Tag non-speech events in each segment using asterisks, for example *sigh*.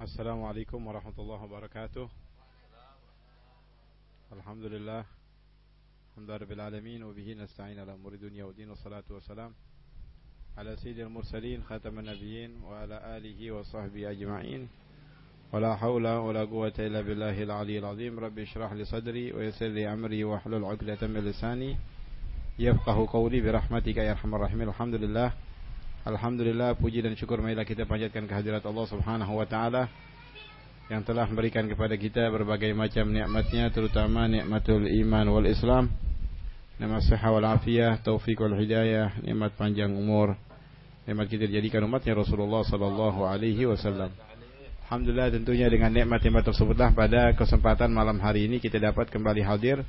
السلام عليكم ورحمة الله وبركاته. الحمد لله. الحمد رب العالمين وبه نستعين على أمور الدنيا والدين والصلاة والسلام على سيد المرسلين خاتم النبيين وعلى آله وصحبه أجمعين. ولا حول ولا قوة إلا بالله العلي العظيم. رب اشرح لي صدري ويسر لي أمري واحلل عقدة من لساني يفقه قولي برحمتك يا أرحم الراحمين. الحمد لله. Alhamdulillah puji dan syukur marilah kita panjatkan kehadirat Allah Subhanahu wa taala yang telah memberikan kepada kita berbagai macam nikmatnya terutama nikmatul iman wal Islam, nikmat sehat wal afiyah, taufik wal hidayah, nikmat panjang umur, nikmat kita dijadikan umatnya Rasulullah sallallahu alaihi wasallam. Alhamdulillah tentunya dengan nikmat-nikmat tersebutlah pada kesempatan malam hari ini kita dapat kembali hadir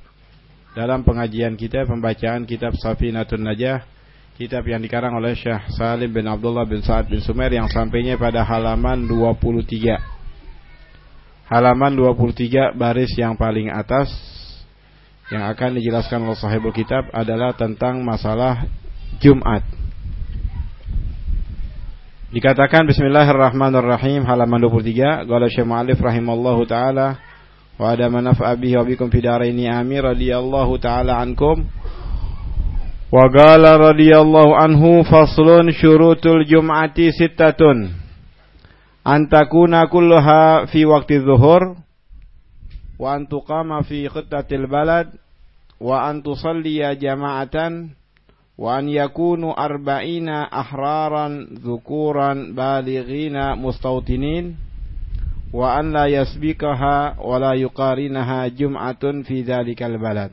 dalam pengajian kita pembacaan kitab Safinatun Najah kitab yang dikarang oleh Syekh Salim bin Abdullah bin Sa'ad bin Sumer yang sampainya pada halaman 23. Halaman 23 baris yang paling atas yang akan dijelaskan oleh sahibul kitab adalah tentang masalah Jumat. Dikatakan Bismillahirrahmanirrahim halaman 23 qala Syekh Mu'alif rahimallahu taala wa ada manaf'a bihi wa bikum fi daraini amin radhiyallahu taala ankum وقال رضي الله عنه فصل شروط الجمعة ستة أن تكون كلها في وقت الظهر وأن تقام في خطة البلد وأن تصلي جماعة وأن يكونوا أربعين أحرارا ذكورا بالغين مستوطنين وأن لا يسبقها ولا يقارنها جمعة في ذلك البلد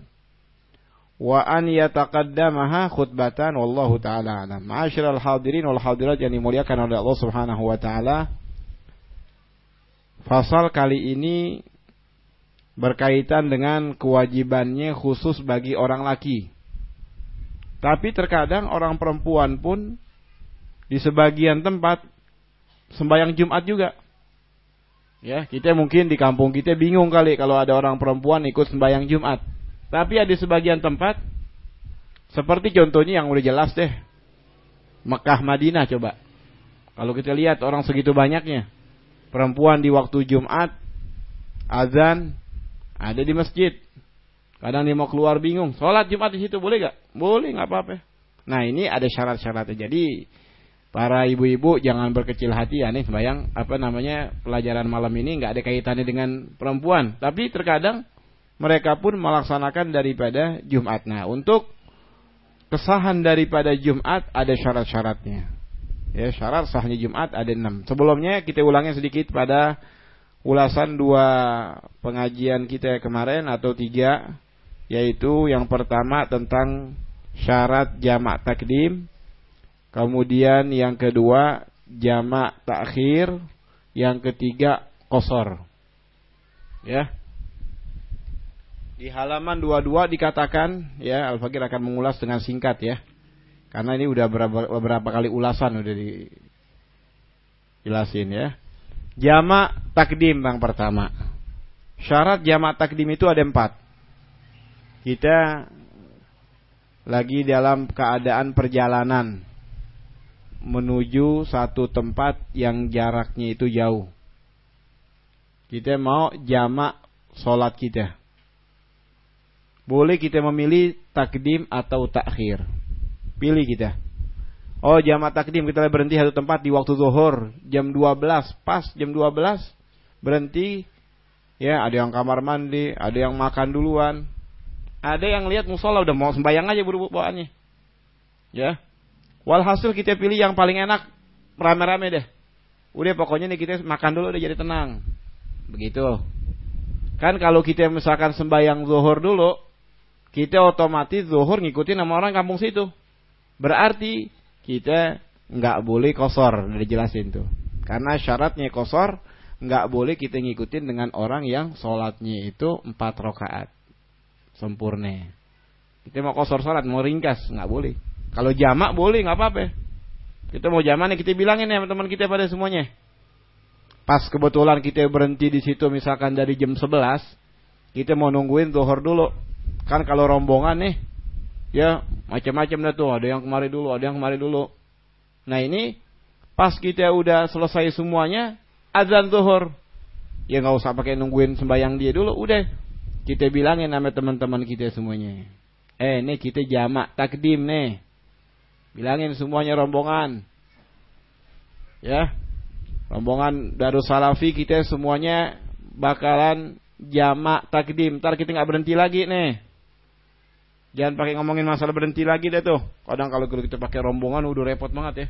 wa an yataqaddamaha khutbatan wallahu taala alam. Ma'asyiral hadirin wal hadirat yang dimuliakan oleh Allah Subhanahu wa taala. Fasal kali ini berkaitan dengan kewajibannya khusus bagi orang laki. Tapi terkadang orang perempuan pun di sebagian tempat sembahyang Jumat juga. Ya, kita mungkin di kampung kita bingung kali kalau ada orang perempuan ikut sembahyang Jumat. Tapi ada sebagian tempat seperti contohnya yang udah jelas deh. Mekah Madinah coba. Kalau kita lihat orang segitu banyaknya. Perempuan di waktu Jumat azan ada di masjid. Kadang dia mau keluar bingung. Sholat Jumat di situ boleh gak? Boleh nggak apa-apa. Nah ini ada syarat-syaratnya. Jadi para ibu-ibu jangan berkecil hati ya nih bayang apa namanya pelajaran malam ini nggak ada kaitannya dengan perempuan. Tapi terkadang mereka pun melaksanakan daripada Jumat. Nah, untuk kesahan daripada Jumat ada syarat-syaratnya. Ya, syarat sahnya Jumat ada enam. Sebelumnya kita ulangi sedikit pada ulasan dua pengajian kita kemarin atau tiga, yaitu yang pertama tentang syarat jamak takdim, kemudian yang kedua jamak takhir, yang ketiga kosor. Ya, di halaman 22 dikatakan ya Al-Fakir akan mengulas dengan singkat ya. Karena ini udah beberapa, beberapa kali ulasan udah dijelasin ya. Jamak takdim yang pertama. Syarat jamak takdim itu ada empat. Kita lagi dalam keadaan perjalanan menuju satu tempat yang jaraknya itu jauh. Kita mau jamak sholat kita boleh kita memilih takdim atau takhir. Pilih kita. Oh jamaah takdim kita berhenti satu tempat di waktu zuhur. Jam 12 pas jam 12 berhenti. Ya ada yang kamar mandi ada yang makan duluan. Ada yang lihat musola udah mau sembayang aja buru bawaannya. Ya. Walhasil kita pilih yang paling enak rame-rame deh. Udah pokoknya nih kita makan dulu udah jadi tenang. Begitu. Kan kalau kita misalkan sembayang zuhur dulu kita otomatis zuhur ngikutin nama orang kampung situ. Berarti kita nggak boleh kosor, udah dijelasin tuh. Karena syaratnya kosor nggak boleh kita ngikutin dengan orang yang sholatnya itu empat rakaat sempurna. Kita mau kosor sholat, mau ringkas nggak boleh. Kalau jamak boleh nggak apa-apa. Kita mau jamak nih kita bilangin ya teman-teman kita pada semuanya. Pas kebetulan kita berhenti di situ misalkan dari jam 11, kita mau nungguin zuhur dulu. Kan kalau rombongan nih, ya macam-macam dah tuh. Ada yang kemari dulu, ada yang kemari dulu. Nah ini pas kita udah selesai semuanya, azan zuhur. Ya nggak usah pakai nungguin sembayang dia dulu, udah kita bilangin sama teman-teman kita semuanya. Eh, nih kita jamak takdim nih. Bilangin semuanya rombongan. Ya. Rombongan Darus Salafi kita semuanya bakalan jamak takdim. Ntar kita nggak berhenti lagi nih. Jangan pakai ngomongin masalah berhenti lagi deh tuh. Kadang kalau kita pakai rombongan udah repot banget ya.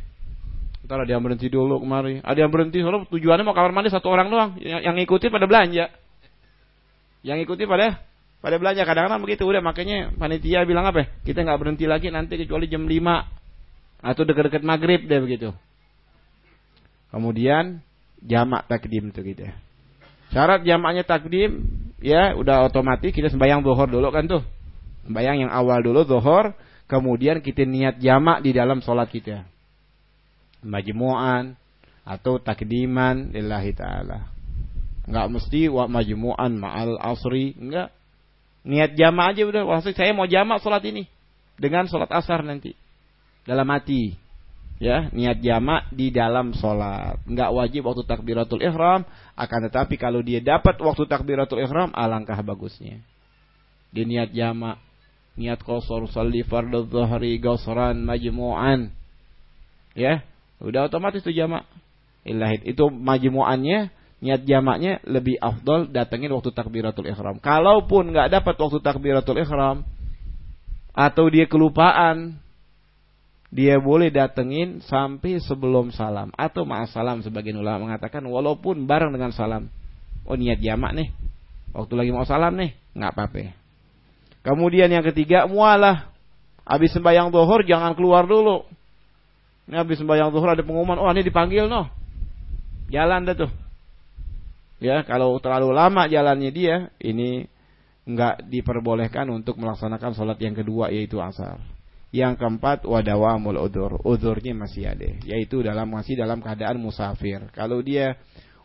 Ntar ada yang berhenti dulu kemari. Ada yang berhenti soalnya tujuannya mau kamar mandi satu orang doang. Yang, yang ngikuti pada belanja. Yang ikuti pada pada belanja kadang-kadang begitu udah makanya panitia bilang apa? Ya? Kita nggak berhenti lagi nanti kecuali jam 5 atau dekat-dekat maghrib deh begitu. Kemudian jamak takdim tuh gitu. Syarat jamaknya takdim ya udah otomatis kita sembahyang zuhur dulu kan tuh. Sembahyang yang awal dulu zuhur, kemudian kita niat jamak di dalam sholat kita. Majmu'an atau takdiman lillahi ta'ala. Enggak mesti wa majmu'an ma'al asri, enggak. Niat jama aja udah. Maksud saya mau jama sholat ini dengan sholat asar nanti dalam hati. Ya, niat jama di dalam sholat. Enggak wajib waktu takbiratul ihram, akan tetapi kalau dia dapat waktu takbiratul ihram, alangkah bagusnya. Dia niat jama, niat kosor, salli fardhu dhuhri, gosran, majmu'an. Ya, udah otomatis tuh jama. Ilahid. Itu majmu'annya niat jamaknya lebih afdol datengin waktu takbiratul ihram. Kalaupun nggak dapat waktu takbiratul ihram atau dia kelupaan, dia boleh datengin sampai sebelum salam atau ma'as salam sebagian ulama mengatakan walaupun bareng dengan salam. Oh niat jamak nih. Waktu lagi mau salam nih, nggak apa-apa. Kemudian yang ketiga mualah. Habis sembahyang zuhur jangan keluar dulu. Ini habis sembahyang zuhur ada pengumuman, oh ini dipanggil noh. Jalan dah tuh Ya, kalau terlalu lama jalannya dia, ini enggak diperbolehkan untuk melaksanakan sholat yang kedua yaitu asar. Yang keempat wadawamul udur. Udurnya masih ada, yaitu dalam masih dalam keadaan musafir. Kalau dia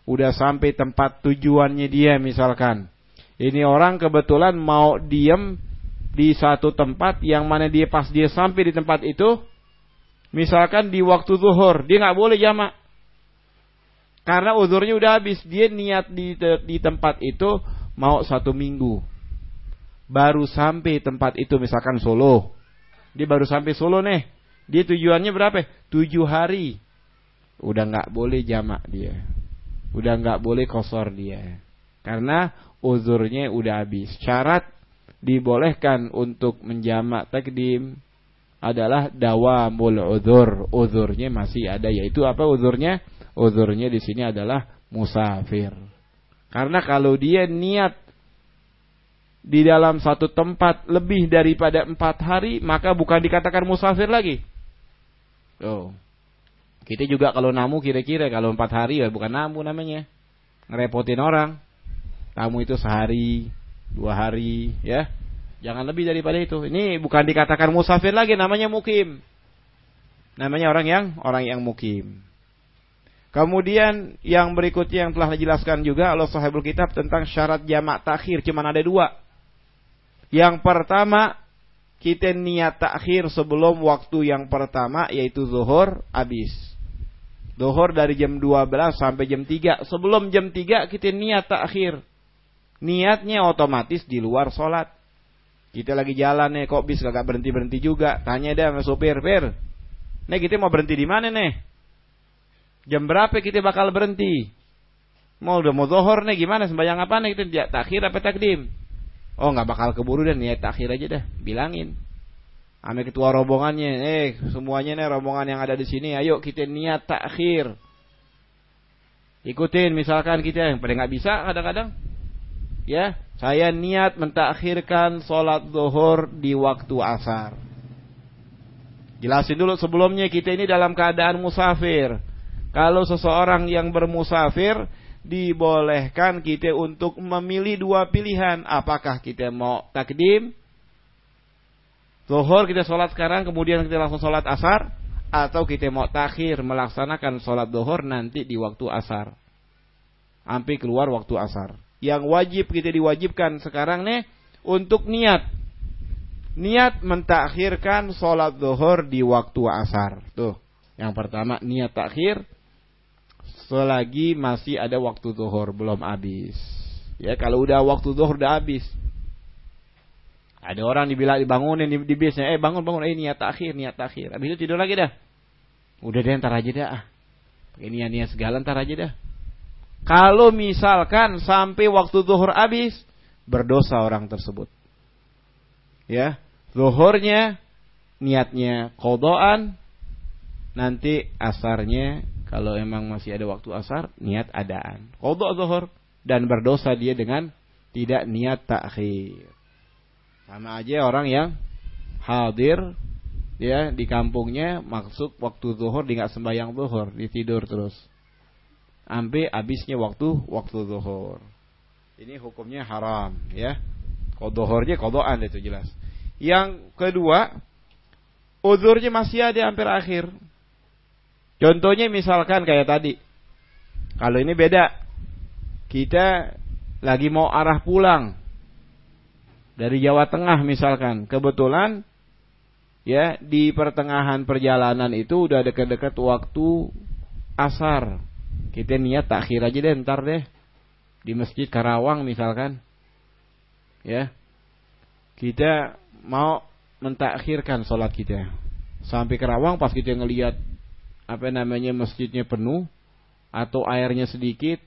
udah sampai tempat tujuannya dia misalkan. Ini orang kebetulan mau diem di satu tempat yang mana dia pas dia sampai di tempat itu misalkan di waktu zuhur, dia nggak boleh jamak karena uzurnya udah habis. Dia niat di, di tempat itu mau satu minggu. Baru sampai tempat itu misalkan Solo. Dia baru sampai Solo nih. Dia tujuannya berapa? Tujuh hari. Udah nggak boleh jamak dia. Udah nggak boleh kosor dia. Karena uzurnya udah habis. Syarat dibolehkan untuk menjamak takdim adalah dawamul uzur. Uzurnya masih ada yaitu apa uzurnya? Uzurnya di sini adalah musafir. Karena kalau dia niat di dalam satu tempat lebih daripada empat hari, maka bukan dikatakan musafir lagi. Oh. Kita juga kalau namu kira-kira kalau empat hari ya bukan namu namanya. Ngerepotin orang. Tamu itu sehari, dua hari, ya. Jangan lebih daripada itu. Ini bukan dikatakan musafir lagi, namanya mukim. Namanya orang yang orang yang mukim. Kemudian yang berikutnya yang telah dijelaskan juga oleh sahibul kitab tentang syarat jamak takhir cuma ada dua. Yang pertama kita niat takhir sebelum waktu yang pertama yaitu zuhur habis. Zuhur dari jam 12 sampai jam 3. Sebelum jam 3 kita niat takhir. Niatnya otomatis di luar sholat. Kita lagi jalan nih kok bis gak berhenti-berhenti juga. Tanya deh sama supir, "Fir, nih kita mau berhenti di mana nih?" Jam berapa kita bakal berhenti? Mau udah mau zohor nih gimana sembahyang apa nih kita takhir apa takdim? Oh nggak bakal keburu dan niat takhir aja dah, bilangin. Ame ketua rombongannya, eh semuanya nih rombongan yang ada di sini, ayo kita niat takhir. Ikutin misalkan kita yang pada nggak bisa kadang-kadang. Ya, saya niat mentakhirkan sholat zuhur di waktu asar. Jelasin dulu sebelumnya kita ini dalam keadaan musafir. Kalau seseorang yang bermusafir dibolehkan kita untuk memilih dua pilihan. Apakah kita mau takdim? Zuhur kita sholat sekarang kemudian kita langsung sholat asar. Atau kita mau takhir melaksanakan sholat zuhur nanti di waktu asar. Sampai keluar waktu asar. Yang wajib kita diwajibkan sekarang nih untuk niat. Niat mentakhirkan sholat zuhur di waktu asar. Tuh. Yang pertama niat takhir selagi masih ada waktu zuhur belum habis. Ya, kalau udah waktu zuhur udah habis. Ada orang dibilang dibangunin di, di bisnya, eh bangun bangun, eh niat takhir, niat takhir. Habis itu tidur lagi dah. Udah deh ntar aja dah. Ini niat niat segala ntar aja dah. Kalau misalkan sampai waktu zuhur habis, berdosa orang tersebut. Ya, zuhurnya niatnya kodoan, nanti asarnya kalau emang masih ada waktu asar, niat adaan. Qadha zuhur dan berdosa dia dengan tidak niat takhir. Sama aja orang yang hadir ya di kampungnya maksud waktu zuhur dia nggak sembahyang zuhur, dia tidur terus. Sampai habisnya waktu waktu zuhur. Ini hukumnya haram ya. Kodohornya kodoan itu jelas. Yang kedua, uzurnya masih ada hampir akhir. Contohnya misalkan kayak tadi. Kalau ini beda. Kita lagi mau arah pulang. Dari Jawa Tengah misalkan. Kebetulan ya di pertengahan perjalanan itu udah dekat-dekat waktu asar. Kita niat takhir aja deh ntar deh. Di Masjid Karawang misalkan. Ya. Kita mau mentakhirkan sholat kita. Sampai Karawang pas kita ngelihat apa namanya masjidnya penuh atau airnya sedikit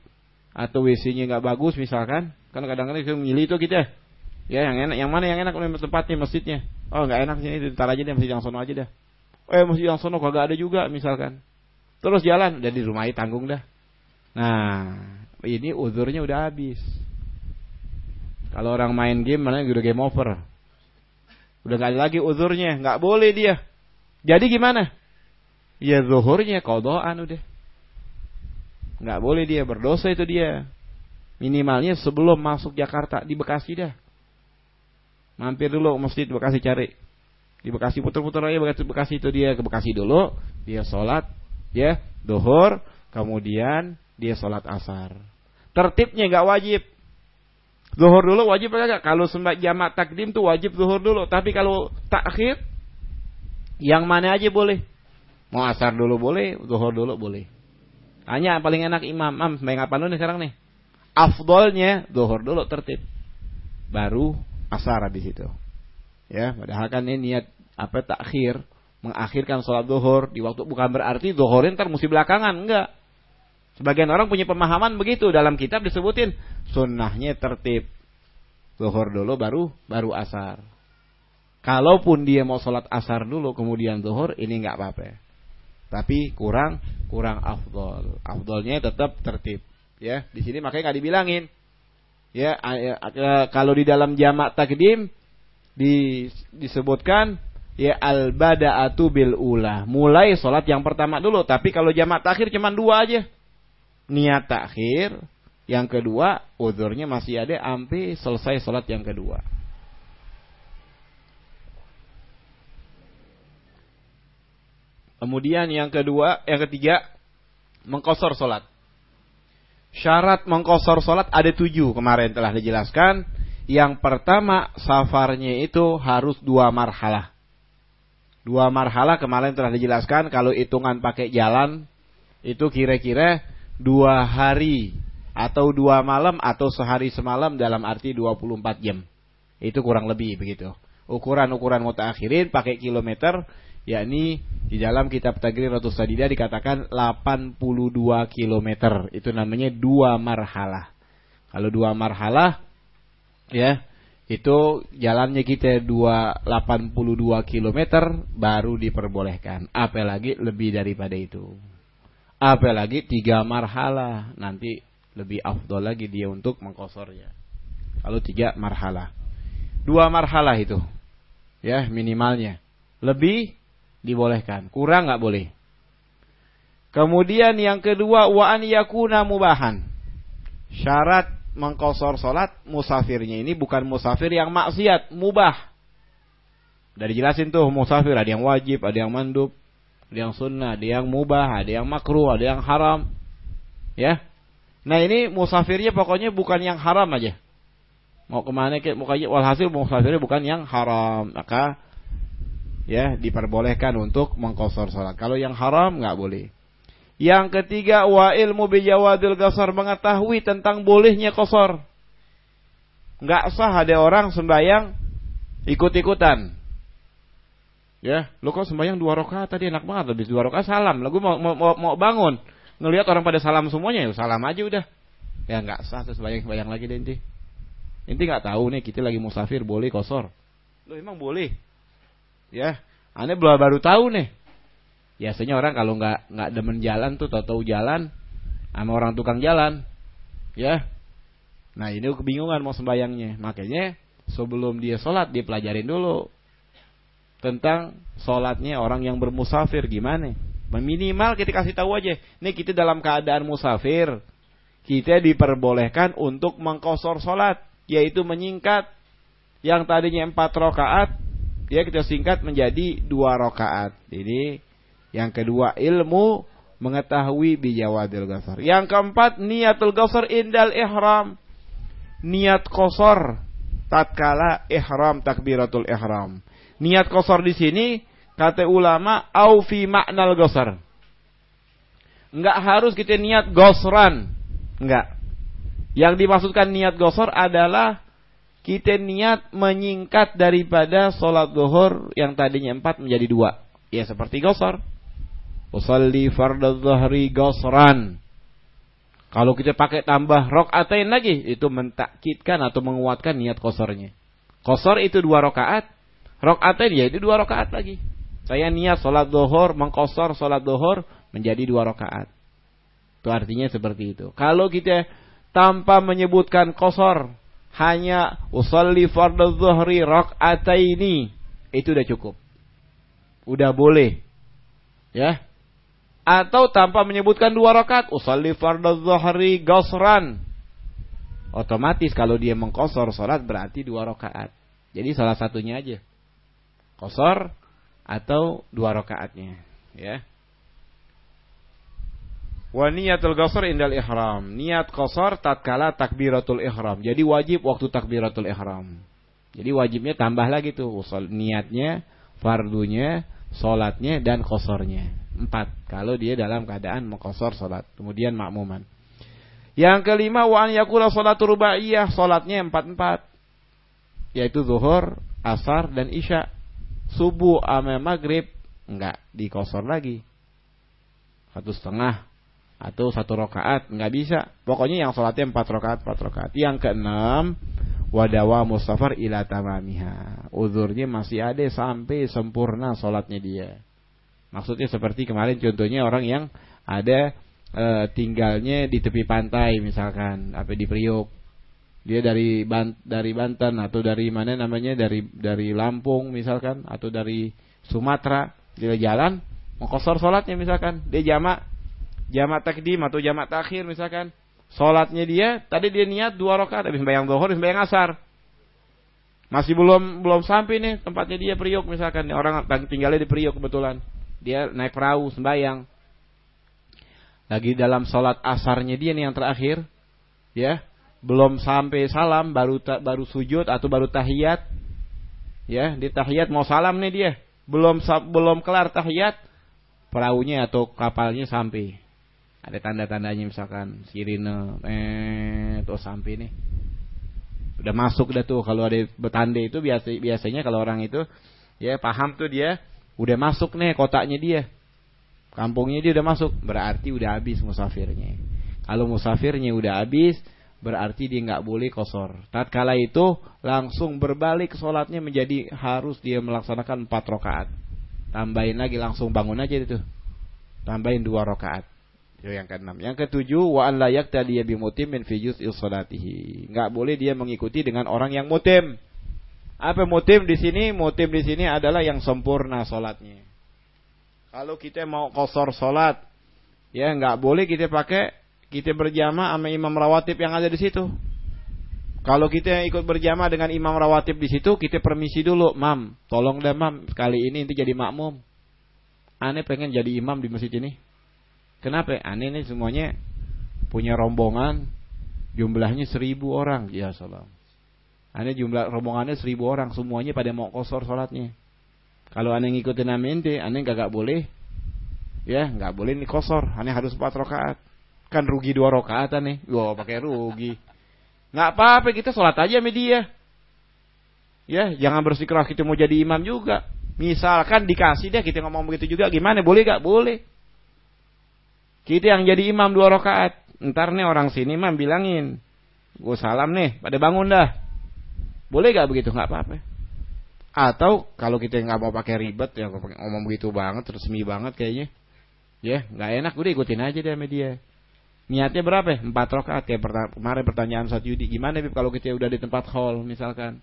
atau WC-nya nggak bagus misalkan kan kadang-kadang kita milih itu kita ya yang enak yang mana yang enak tempatnya masjidnya oh nggak enak sini ntar aja deh masjid yang sono aja dah eh masjid yang sono kagak ada juga misalkan terus jalan udah di rumah tanggung dah nah ini uzurnya udah habis kalau orang main game mana udah game over udah nggak ada lagi uzurnya nggak boleh dia jadi gimana Ya zuhurnya kodoan udah. Nggak boleh dia berdosa itu dia. Minimalnya sebelum masuk Jakarta di Bekasi dah. Mampir dulu masjid Bekasi cari. Di Bekasi putar-putar aja Bekasi, Bekasi itu dia ke Bekasi dulu. Dia sholat. Ya. Duhur. Kemudian dia sholat asar. Tertibnya nggak wajib. Zuhur dulu wajib enggak? Kalau sembah jamak takdim tuh wajib zuhur dulu. Tapi kalau takhir yang mana aja boleh. Mau asar dulu boleh, zuhur dulu boleh. Hanya paling enak imam, mam, sembahyang apa dulu nih sekarang nih? Afdolnya zuhur dulu tertib. Baru asar di situ. Ya, padahal kan ini niat apa takhir, mengakhirkan sholat zuhur di waktu bukan berarti zuhurin ntar mesti belakangan, enggak. Sebagian orang punya pemahaman begitu dalam kitab disebutin sunnahnya tertib. Zuhur dulu baru baru asar. Kalaupun dia mau sholat asar dulu kemudian zuhur ini enggak apa-apa tapi kurang kurang afdol. Afdolnya tetap tertib. Ya, di sini makanya nggak dibilangin. Ya, kalau di dalam jamak takdim di, disebutkan ya al bada'atu bil ula. Mulai sholat yang pertama dulu, tapi kalau jamak takhir cuma dua aja. Niat takhir, yang kedua uzurnya masih ada sampai selesai sholat yang kedua. Kemudian yang kedua, yang ketiga, mengkosor solat. Syarat mengkosor solat ada tujuh kemarin telah dijelaskan. Yang pertama, safarnya itu harus dua marhalah. Dua marhalah kemarin telah dijelaskan kalau hitungan pakai jalan itu kira-kira dua hari atau dua malam atau sehari semalam dalam arti 24 jam. Itu kurang lebih begitu. Ukuran-ukuran mutakhirin pakai kilometer yakni di dalam kitab Tagrir Ratu Sadida dikatakan 82 km. Itu namanya dua marhalah. Kalau dua marhalah ya, itu jalannya kita 282 km baru diperbolehkan. Apalagi lebih daripada itu. Apalagi tiga marhalah nanti lebih afdol lagi dia untuk mengkosornya. Kalau tiga marhalah. Dua marhalah itu. Ya, minimalnya. Lebih dibolehkan. Kurang nggak boleh. Kemudian yang kedua wa an yakuna mubahan. Syarat mengkosor solat musafirnya ini bukan musafir yang maksiat, mubah. Dari jelasin tuh musafir ada yang wajib, ada yang mandub, ada yang sunnah, ada yang mubah, ada yang makruh, ada yang haram. Ya. Nah ini musafirnya pokoknya bukan yang haram aja. Mau ke mana ke? Mau walhasil musafirnya bukan yang haram. Maka ya diperbolehkan untuk mengkosor sholat. Kalau yang haram nggak boleh. Yang ketiga wa ilmu bijawadil qasar mengetahui tentang bolehnya kosor. Enggak sah ada orang sembahyang ikut-ikutan. Ya, lu kok sembahyang dua rakaat tadi enak banget habis dua rakaat salam. Lagu mau, mau mau bangun, ngelihat orang pada salam semuanya, ya salam aja udah. Ya enggak sah terus sembahyang-sembahyang lagi deh inti. Inti enggak tahu nih kita lagi musafir boleh kosor. Lu emang boleh. Ya, aneh belum baru tahu nih. Biasanya orang kalau nggak nggak demen jalan tuh tahu-tahu jalan sama orang tukang jalan. Ya. Nah, ini kebingungan mau sembayangnya. Makanya sebelum dia sholat dia pelajarin dulu tentang sholatnya orang yang bermusafir gimana. Minimal kita kasih tahu aja, nih kita dalam keadaan musafir, kita diperbolehkan untuk mengkosor sholat, yaitu menyingkat yang tadinya empat rakaat, ya kita singkat menjadi dua rakaat. Jadi yang kedua ilmu mengetahui bijawadil gasar. Yang keempat niatul gasar indal ihram. Niat kosor tatkala ihram takbiratul ihram. Niat kosor di sini kata ulama au fi maknal gosar. Enggak harus kita niat gosran. Enggak. Yang dimaksudkan niat gosor adalah kita niat menyingkat daripada sholat zuhur yang tadinya empat menjadi dua. Ya seperti gosor. Usalli fardhu dhahri gosran. Kalau kita pakai tambah rokaatain lagi, itu mentakkitkan atau menguatkan niat kosornya. Kosor itu dua rokaat, rokaatain ya itu dua rokaat lagi. Saya niat sholat dohor, mengkosor sholat dohor menjadi dua rokaat. Itu artinya seperti itu. Kalau kita tanpa menyebutkan kosor, hanya usalli fardhu dhuhri rakaataini, itu udah cukup. Udah boleh. Ya, atau tanpa menyebutkan dua rakaat usalli fardhu dhuhri gosran otomatis kalau dia mengkosor salat berarti dua rakaat jadi salah satunya aja kosor atau dua rakaatnya ya wa niyatul qasar indal ihram niat kosor tatkala takbiratul ihram jadi wajib waktu takbiratul ihram jadi wajibnya tambah lagi tuh niatnya fardunya salatnya dan kosornya Empat. Kalau dia dalam keadaan mengkosor sholat. Kemudian makmuman. Yang kelima, wa an yakula sholat rubaiyah. Sholatnya empat-empat. Yaitu zuhur, asar, dan isya. Subuh sama maghrib. Enggak dikosor lagi. Satu setengah. Atau satu rokaat. Enggak bisa. Pokoknya yang sholatnya empat rokaat, empat rokaat. Yang keenam, wadawa mustafar ila tamamiha. Uzurnya masih ada sampai sempurna sholatnya dia. Maksudnya seperti kemarin contohnya orang yang ada e, tinggalnya di tepi pantai misalkan, apa di Priok. Dia dari Ban dari Banten atau dari mana namanya? Dari dari Lampung misalkan atau dari Sumatera. Dia jalan mau kosor sholatnya misalkan. Dia jamak jamak takdim atau jamak takhir misalkan. Sholatnya dia tadi dia niat dua rakaat habis bayang dohor habis bayang asar. Masih belum belum sampai nih tempatnya dia Priok misalkan. Orang tinggalnya di Priok kebetulan. Dia naik perahu sembahyang. Lagi dalam sholat asarnya dia nih yang terakhir, ya, belum sampai salam baru baru sujud atau baru tahiyat, ya, di tahiyat mau salam nih dia, belum belum kelar tahiyat, perahunya atau kapalnya sampai. Ada tanda-tandanya misalkan sirine, eh, tuh sampai nih udah masuk dah tuh kalau ada betande itu biasa biasanya kalau orang itu ya paham tuh dia Udah masuk nih kotaknya dia. Kampungnya dia udah masuk. Berarti udah habis musafirnya. Kalau musafirnya udah habis, berarti dia nggak boleh kosor. Tatkala itu langsung berbalik sholatnya menjadi harus dia melaksanakan empat rakaat. Tambahin lagi langsung bangun aja itu. Tambahin dua rakaat. Itu yang keenam. Yang ketujuh wa an layak dia bimutim min fi juz'il boleh dia mengikuti dengan orang yang mutim. Apa mutim di sini? Mutim di sini adalah yang sempurna solatnya. Kalau kita mau kosor solat, ya nggak boleh kita pakai kita berjamaah sama imam rawatib yang ada di situ. Kalau kita ikut berjamaah dengan imam rawatib di situ, kita permisi dulu, mam, tolong deh mam, kali ini inti jadi makmum. Aneh pengen jadi imam di masjid ini. Kenapa? Aneh ini semuanya punya rombongan, jumlahnya seribu orang, ya salam. Aneh jumlah rombongannya seribu orang, semuanya pada mau kosor sholatnya. Kalau aneh ngikutin ente, aneh gak, gak boleh. Ya, nggak boleh nih kosor, hanya harus empat rakaat. Kan rugi dua rakaat nih. Wah, pakai rugi. Nggak apa-apa, kita sholat aja media. Ya, jangan bersikeras kita mau jadi imam juga. Misalkan dikasih deh kita ngomong begitu juga, gimana? Boleh gak? Boleh. Kita yang jadi imam dua rakaat. Ntar nih orang sini imam bilangin, gue salam nih, pada bangun dah. Boleh gak begitu? Nggak apa-apa. Atau kalau kita nggak mau pakai ribet ya ngomong begitu banget, resmi banget kayaknya. Ya, nggak enak udah ikutin aja deh media. Niatnya berapa? Ya? Empat rakaat ya. Kemarin pertanyaan saat Yudi, gimana Bib kalau kita udah di tempat hall misalkan?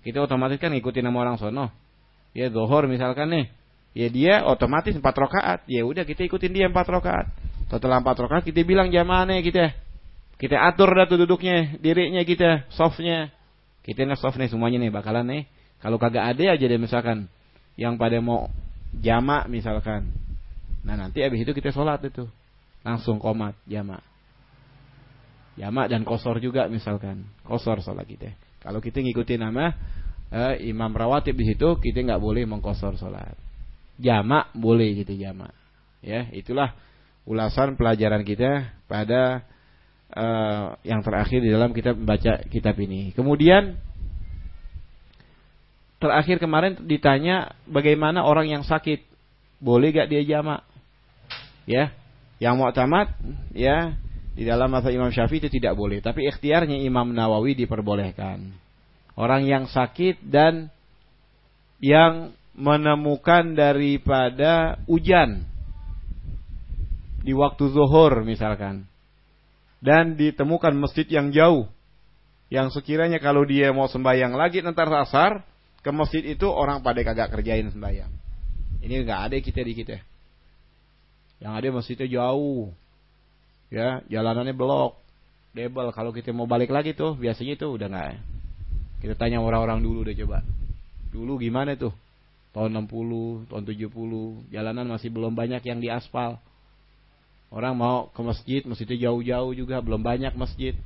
Kita otomatis kan ngikutin nama orang sono. Ya zohor misalkan nih. Ya dia otomatis empat rakaat. Ya udah kita ikutin dia empat rakaat. Setelah empat rakaat kita bilang jamaah nih kita. Kita atur dah tuh duduknya, dirinya kita, softnya. Kita nih soft nih semuanya nih bakalan nih. Kalau kagak ada aja deh misalkan yang pada mau jamak misalkan. Nah nanti abis itu kita sholat itu langsung komat jamak. Jamak dan kosor juga misalkan. Kosor sholat kita. Kalau kita ngikutin nama eh, imam rawatib di situ, kita nggak boleh mengkosor sholat. Jamak boleh gitu jamak. Ya, itulah ulasan pelajaran kita pada uh, yang terakhir di dalam kita membaca kitab ini. Kemudian terakhir kemarin ditanya bagaimana orang yang sakit boleh gak dia jamak? Ya, yang mau tamat ya di dalam masa Imam Syafi'i itu tidak boleh, tapi ikhtiarnya Imam Nawawi diperbolehkan. Orang yang sakit dan yang menemukan daripada hujan. Di waktu zuhur misalkan. Dan ditemukan masjid yang jauh. Yang sekiranya kalau dia mau sembahyang lagi nanti asar ke masjid itu orang pada kagak kerjain sembahyang. Ini nggak ada kita di kita yang ada masjidnya jauh. Ya jalanannya blok. Debel kalau kita mau balik lagi tuh biasanya itu udah nggak. Kita tanya orang-orang dulu deh coba. Dulu gimana tuh? Tahun 60 tahun 70 jalanan masih belum banyak yang diaspal. Orang mau ke masjid masjidnya jauh-jauh juga belum banyak masjid.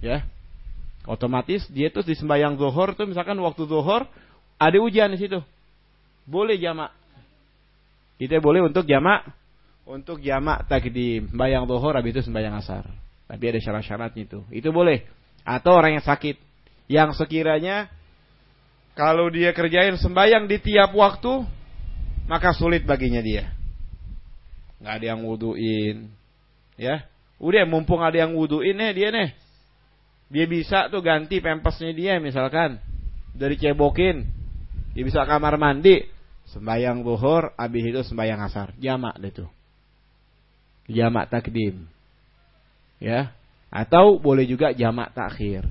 Ya. Otomatis dia tuh di sembahyang zuhur tuh misalkan waktu zuhur ada hujan di situ. Boleh jamak. Kita boleh untuk jamak untuk jamak takdim, bayang zuhur habis itu sembahyang asar. Tapi ada syarat-syaratnya itu. Itu boleh. Atau orang yang sakit yang sekiranya kalau dia kerjain sembahyang di tiap waktu maka sulit baginya dia. Nggak ada yang wuduin. Ya. Udah mumpung ada yang wuduin nih dia nih. Dia bisa tuh ganti pempesnya dia misalkan. Dari cebokin. Dia bisa kamar mandi. Sembayang zuhur, habis itu sembayang asar. Jamak deh tuh jamak takdim. Ya. Atau boleh juga jamak takhir.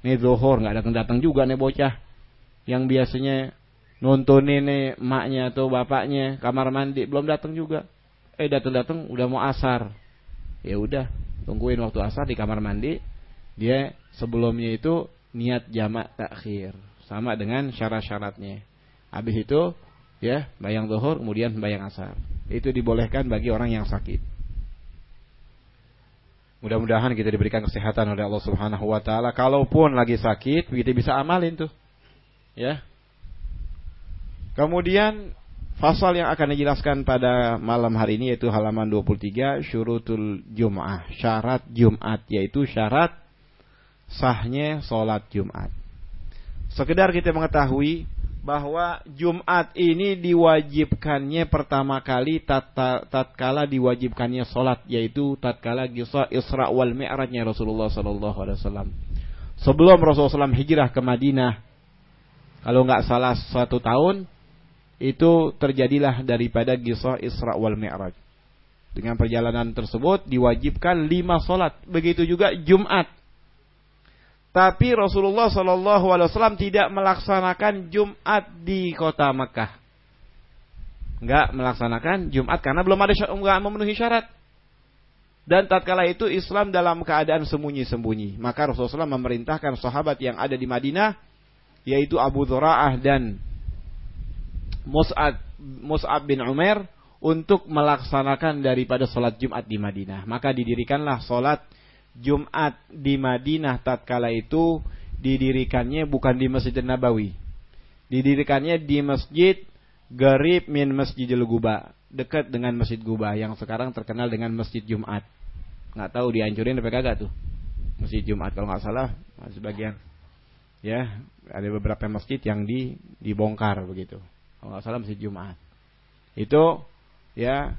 Nih zuhur nggak datang-datang juga nih bocah. Yang biasanya nontonin nih emaknya atau bapaknya kamar mandi belum datang juga. Eh datang-datang udah mau asar. Ya udah, tungguin waktu asar di kamar mandi. Dia sebelumnya itu niat jamak takhir sama dengan syarat-syaratnya. Habis itu ya bayang zuhur kemudian bayang asar. Itu dibolehkan bagi orang yang sakit. Mudah-mudahan kita diberikan kesehatan oleh Allah Subhanahu wa taala. Kalaupun lagi sakit, kita bisa amalin tuh. Ya. Kemudian pasal yang akan dijelaskan pada malam hari ini yaitu halaman 23 syurutul jum'ah, syarat Jumat yaitu syarat sahnya salat Jumat. Sekedar kita mengetahui bahwa Jumat ini diwajibkannya pertama kali tatkala diwajibkannya solat yaitu tatkala kisah Isra wal Mi'rajnya Rasulullah sallallahu alaihi wasallam. Sebelum Rasulullah SAW hijrah ke Madinah, kalau nggak salah satu tahun, itu terjadilah daripada kisah Isra wal Mi'raj. Dengan perjalanan tersebut diwajibkan lima solat. Begitu juga Jumat tapi Rasulullah Wasallam tidak melaksanakan Jumat di kota Mekah. Enggak melaksanakan Jumat karena belum ada enggak memenuhi syarat. Dan tatkala itu Islam dalam keadaan sembunyi-sembunyi. Maka Rasulullah SAW memerintahkan sahabat yang ada di Madinah, yaitu Abu Dhura'ah dan Mus'ab, Mus'ab bin Umar, untuk melaksanakan daripada sholat Jumat di Madinah. Maka didirikanlah sholat Jumat di Madinah tatkala itu didirikannya bukan di Masjid Nabawi. Didirikannya di Masjid Garib min Masjidil Guba, dekat dengan Masjid Guba yang sekarang terkenal dengan Masjid Jumat. Nggak tahu dihancurin apa kagak tuh. Masjid Jumat kalau nggak salah sebagian ya ada beberapa masjid yang di dibongkar begitu. Kalau nggak salah Masjid Jumat. Itu ya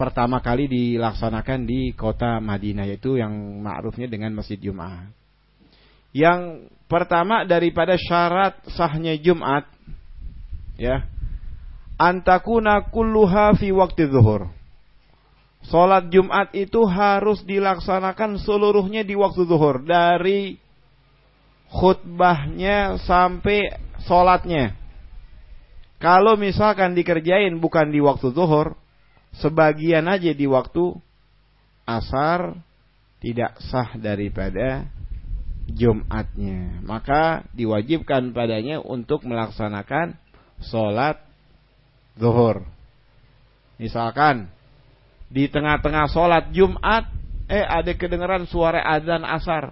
pertama kali dilaksanakan di kota Madinah yaitu yang ma'rufnya dengan Masjid Jumat. Yang pertama daripada syarat sahnya Jumat ya antakuna kulluha fi waktu zuhur. Salat Jumat itu harus dilaksanakan seluruhnya di waktu zuhur dari khutbahnya sampai salatnya. Kalau misalkan dikerjain bukan di waktu zuhur, sebagian aja di waktu asar tidak sah daripada Jumatnya. Maka diwajibkan padanya untuk melaksanakan sholat zuhur. Misalkan di tengah-tengah sholat Jumat, eh ada kedengaran suara azan asar.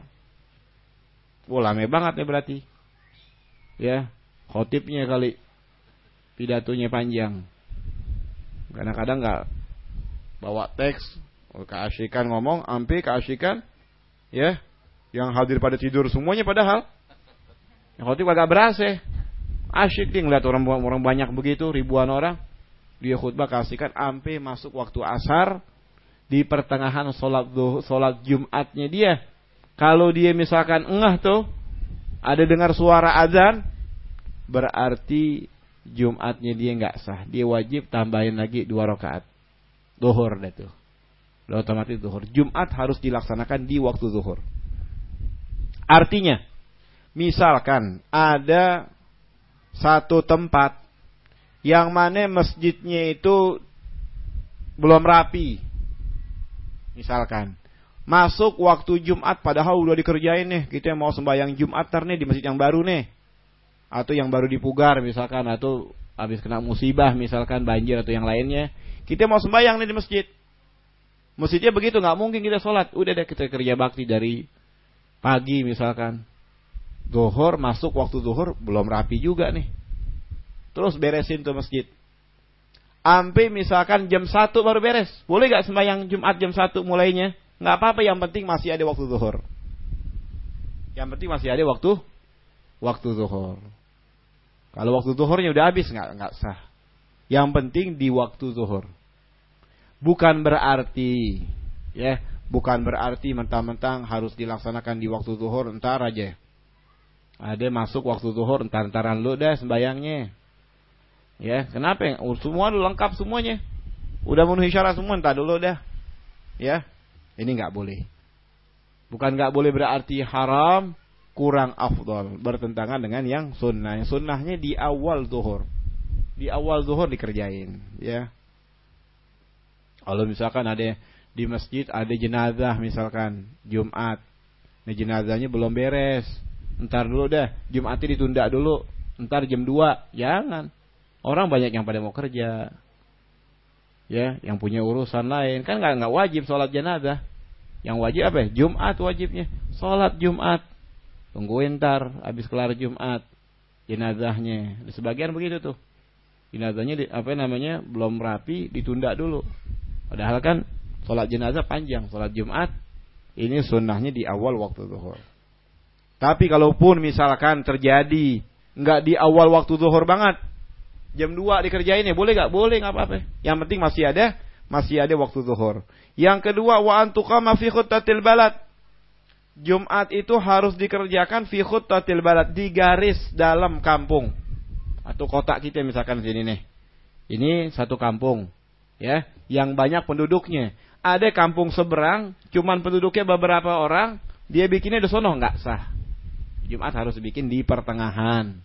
Wah lame banget ya berarti. Ya, khotibnya kali pidatonya panjang. Karena kadang nggak bawa teks, keasikan ngomong, ampe keasikan, ya, yang hadir pada tidur semuanya padahal. Yang khotib agak berasa. Asyik dia ngeliat orang orang banyak begitu, ribuan orang. Dia khutbah kasihkan ampe masuk waktu asar di pertengahan sholat sholat Jumatnya dia. Kalau dia misalkan engah tuh ada dengar suara azan, berarti Jumatnya dia nggak sah. Dia wajib tambahin lagi dua rakaat. Duhur deh tuh. Udah otomatis duhur. Jumat harus dilaksanakan di waktu zuhur. Artinya, misalkan ada satu tempat yang mana masjidnya itu belum rapi. Misalkan, masuk waktu Jumat padahal udah dikerjain nih, kita mau sembahyang Jumat nih di masjid yang baru nih atau yang baru dipugar misalkan atau habis kena musibah misalkan banjir atau yang lainnya kita mau sembahyang nih di masjid. Masjidnya begitu nggak mungkin kita sholat. Udah deh kita kerja bakti dari pagi misalkan. Zuhur masuk waktu zuhur belum rapi juga nih. Terus beresin tuh masjid. Ampe misalkan jam satu baru beres. Boleh gak sembahyang Jumat jam satu mulainya? Nggak apa-apa yang penting masih ada waktu zuhur. Yang penting masih ada waktu waktu zuhur kalau waktu zuhurnya udah habis nggak nggak sah. Yang penting di waktu zuhur. Bukan berarti ya, bukan berarti mentang-mentang harus dilaksanakan di waktu zuhur entar aja. Ada masuk waktu zuhur entar-entaran lu dah sembayangnya. Ya, kenapa? Semua udah lengkap semuanya. Udah memenuhi syarat semua entar dulu dah. Ya. Ini nggak boleh. Bukan nggak boleh berarti haram, kurang afdol bertentangan dengan yang sunnah. Yang sunnahnya di awal zuhur. Di awal zuhur dikerjain ya. Kalau misalkan ada di masjid ada jenazah misalkan Jumat. Nah jenazahnya belum beres. Ntar dulu dah Jumatnya ditunda dulu. Ntar jam 2 jangan. Orang banyak yang pada mau kerja. Ya yang punya urusan lain. Kan nggak nggak wajib sholat jenazah. Yang wajib apa ya? Jumat wajibnya. Sholat Jumat Tungguin ntar habis kelar Jumat jenazahnya. Sebagian begitu tuh. Jenazahnya di, apa namanya belum rapi ditunda dulu. Padahal kan sholat jenazah panjang, sholat Jumat ini sunnahnya di awal waktu zuhur. Tapi kalaupun misalkan terjadi nggak di awal waktu zuhur banget, jam 2 dikerjain ya boleh nggak? Boleh nggak apa-apa. Yang penting masih ada masih ada waktu zuhur. Yang kedua wa antuqama fi khuttatil balad. Jumat itu harus dikerjakan fi khuttatil balad di garis dalam kampung atau kota kita misalkan sini nih. Ini satu kampung ya, yang banyak penduduknya. Ada kampung seberang, cuman penduduknya beberapa orang, dia bikinnya di sono nggak sah. Jumat harus bikin di pertengahan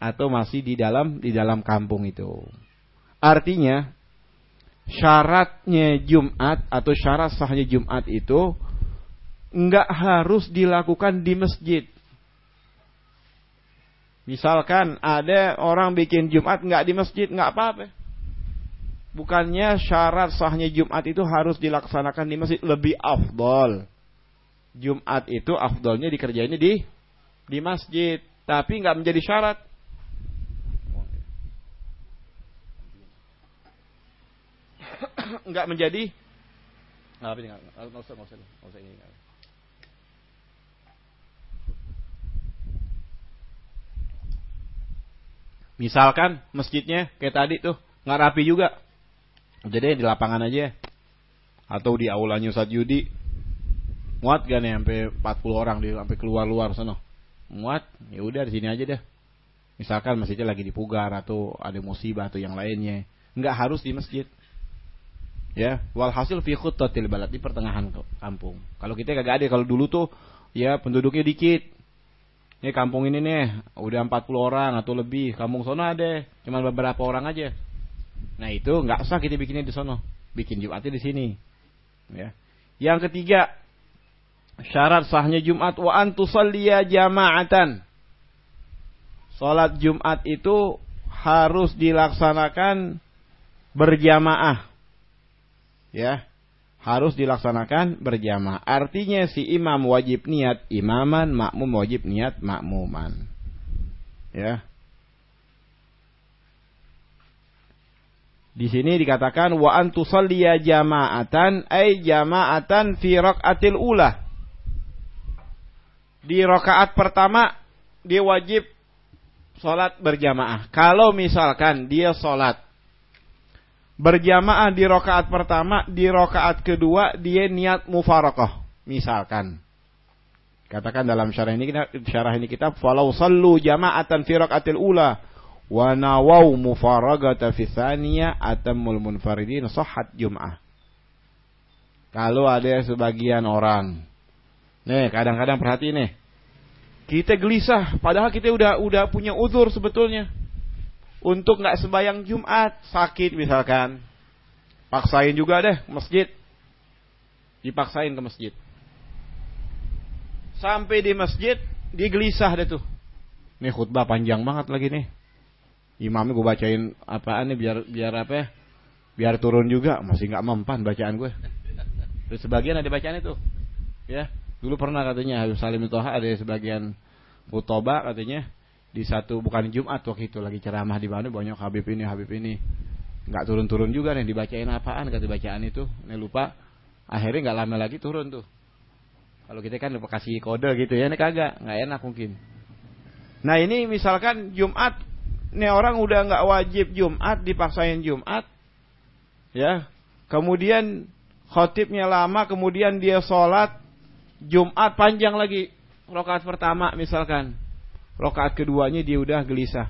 atau masih di dalam di dalam kampung itu. Artinya syaratnya Jumat atau syarat sahnya Jumat itu nggak harus dilakukan di masjid. Misalkan ada orang bikin Jumat nggak di masjid, nggak apa-apa. Bukannya syarat sahnya Jumat itu harus dilaksanakan di masjid lebih afdol. Jumat itu afdolnya dikerjainnya di di masjid, tapi nggak menjadi syarat. *coughs* nggak menjadi. Nah, tapi nggak, nggak usah, nggak usah, nggak usah ini. Nggak. Misalkan masjidnya kayak tadi tuh nggak rapi juga. Jadi di lapangan aja. Atau di aulanya Ustaz Yudi. Muat gak nih sampai 40 orang di sampai keluar-luar sana. Muat, ya udah di sini aja deh. Misalkan masjidnya lagi dipugar atau ada musibah atau yang lainnya. Nggak harus di masjid. Ya, walhasil fi khuttatil balad di pertengahan kampung. Kalau kita kagak ada, kalau dulu tuh ya penduduknya dikit, ini kampung ini nih udah 40 orang atau lebih. Kampung sono ada cuma beberapa orang aja. Nah itu nggak usah kita bikinnya di sono. Bikin Jumatnya di sini. Ya. Yang ketiga, syarat sahnya Jumat wa antusalliya jama'atan. Salat Jumat itu harus dilaksanakan berjamaah. Ya harus dilaksanakan berjamaah. Artinya si imam wajib niat imaman, makmum wajib niat makmuman. Ya. Di sini dikatakan wa antusalliya jama'atan ay jama'atan fi raqatil ula. Di rakaat pertama dia wajib salat berjamaah. Kalau misalkan dia salat berjamaah di rokaat pertama, di rokaat kedua dia niat mufarokoh. Misalkan. Katakan dalam syarah ini kita syarah ini kita falau sallu jama'atan fi rakaatil ula wa nawau mufaragata fi tsaniyah atammul munfaridin sahhat jum'ah. Kalau ada sebagian orang Nih, kadang-kadang perhati nih. Kita gelisah padahal kita udah udah punya uzur sebetulnya untuk nggak sembahyang Jumat, sakit misalkan, paksain juga deh masjid, dipaksain ke masjid. Sampai di masjid, dia gelisah deh tuh. Nih khutbah panjang banget lagi nih. Imamnya gue bacain apaan nih biar biar apa ya? Biar turun juga, masih nggak mempan bacaan gue. Terus sebagian ada bacaan itu. Ya, dulu pernah katanya Habib Salim Toha ada sebagian khutbah katanya di satu bukan Jumat waktu itu lagi ceramah di mana banyak Habib ini Habib ini. Nggak turun-turun juga nih dibacain apaan kata bacaan itu. Ini lupa akhirnya nggak lama lagi turun tuh. Kalau kita kan lupa kasih kode gitu ya ini kagak nggak enak mungkin. Nah ini misalkan Jumat ini orang udah nggak wajib Jumat dipaksain Jumat ya. Kemudian khotibnya lama kemudian dia sholat Jumat panjang lagi rokaat pertama misalkan rokaat keduanya dia udah gelisah.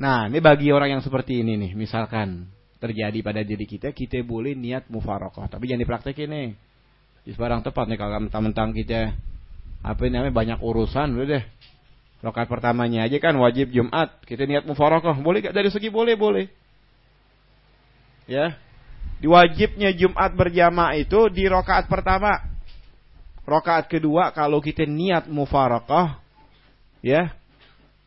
Nah, ini bagi orang yang seperti ini nih, misalkan terjadi pada diri kita, kita boleh niat mufarokoh, tapi jangan dipraktekin nih. Di sebarang tempat nih kalau mentang-mentang kita apa namanya banyak urusan, udah deh. Rokaat pertamanya aja kan wajib Jumat, kita niat mufarokoh, boleh gak dari segi boleh boleh. Ya, diwajibnya Jumat berjamaah itu di rokaat pertama. Rokaat kedua kalau kita niat mufarokoh, ya.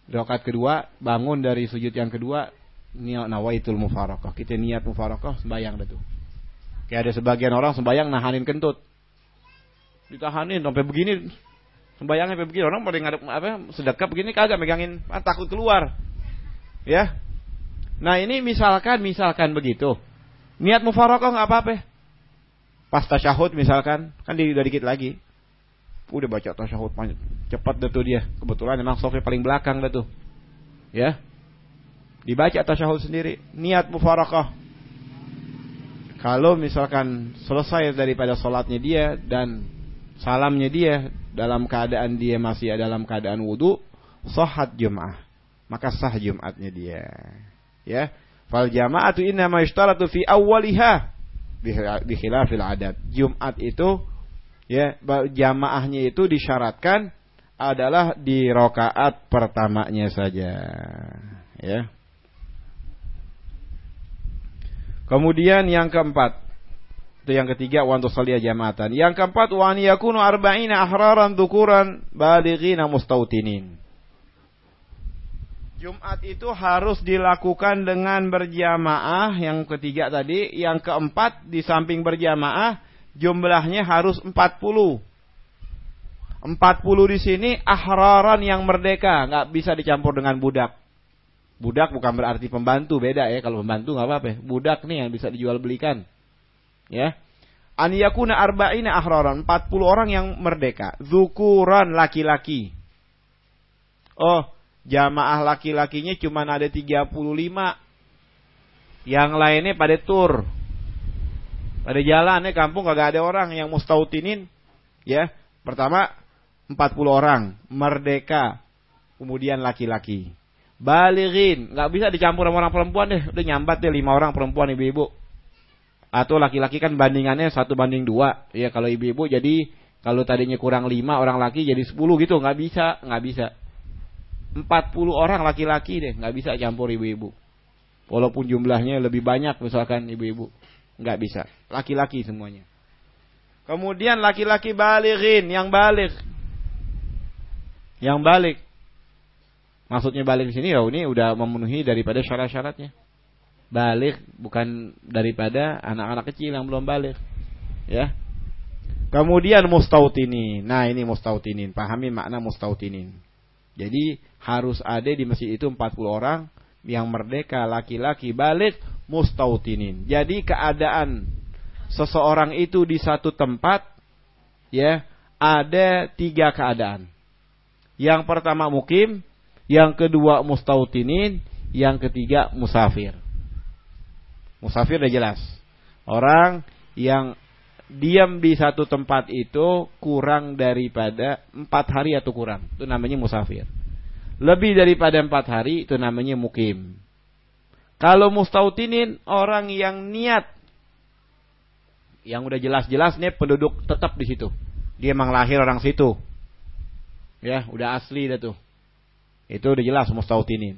Rakaat kedua bangun dari sujud yang kedua niat nawaitul mufarakah. Kita niat mufarakah sembayang dah tuh kayak ada sebagian orang sembayang nahanin kentut. Ditahanin sampai begini sembayangnya sampai begini. Orang pada ngadep apa sedekap begini kagak megangin ah, takut keluar. Ya. Nah ini misalkan misalkan begitu. Niat mufarakah nggak apa-apa. Pas tasyahud misalkan kan di, udah dikit lagi udah baca tasyahud cepat deh tuh dia kebetulan memang sofnya paling belakang deh tuh ya dibaca tasyahud sendiri niat mufarakah kalau misalkan selesai daripada sholatnya dia dan salamnya dia dalam keadaan dia masih dalam keadaan wudhu sohat jum'ah maka sah jumatnya dia ya fal jama'atu inna ma yushtaratu fi awwaliha bi khilafil adat jumat itu ya jamaahnya itu disyaratkan adalah di rokaat pertamanya saja. Ya. Kemudian yang keempat. Itu yang ketiga wa tusalliya jamaatan. Yang keempat wa an yakunu arba'ina ahraran dzukuran balighina mustautinin Jumat itu harus dilakukan dengan berjamaah. Yang ketiga tadi, yang keempat di samping berjamaah jumlahnya harus 40. 40 di sini ahraran yang merdeka, nggak bisa dicampur dengan budak. Budak bukan berarti pembantu, beda ya. Kalau pembantu nggak apa-apa. Budak nih yang bisa dijual belikan. Ya. An yakuna arba'ina ahraran, 40 orang yang merdeka. Zukuran laki-laki. Oh, jamaah laki-lakinya cuma ada 35. Yang lainnya pada tur. Pada jalan ya kampung kagak ada orang yang mustautinin. Ya, pertama 40 orang merdeka. Kemudian laki-laki. Balighin, nggak bisa dicampur sama orang perempuan deh. Udah nyambat deh lima orang perempuan ibu-ibu. Atau laki-laki kan bandingannya satu banding dua. Ya kalau ibu-ibu jadi kalau tadinya kurang lima orang laki jadi sepuluh gitu nggak bisa, nggak bisa. Empat puluh orang laki-laki deh nggak bisa campur ibu-ibu. Walaupun jumlahnya lebih banyak misalkan ibu-ibu nggak bisa. Laki-laki semuanya. Kemudian laki-laki balighin yang balik. Yang balik Maksudnya balik di sini ya ini udah memenuhi daripada syarat-syaratnya. Balik bukan daripada anak-anak kecil yang belum balik. Ya. Kemudian mustautinin. Nah, ini mustautinin. Pahami makna mustautinin. Jadi harus ada di masjid itu 40 orang yang merdeka laki-laki balik mustautinin. Jadi keadaan seseorang itu di satu tempat ya ada tiga keadaan. Yang pertama mukim, yang kedua mustautinin, yang ketiga musafir. Musafir udah jelas. Orang yang diam di satu tempat itu kurang daripada empat hari atau kurang. Itu namanya musafir. Lebih daripada empat hari itu namanya mukim. Kalau mustautinin orang yang niat yang udah jelas-jelas nih penduduk tetap di situ. Dia emang lahir orang situ. Ya, udah asli dah tuh. Itu udah jelas mustautinin.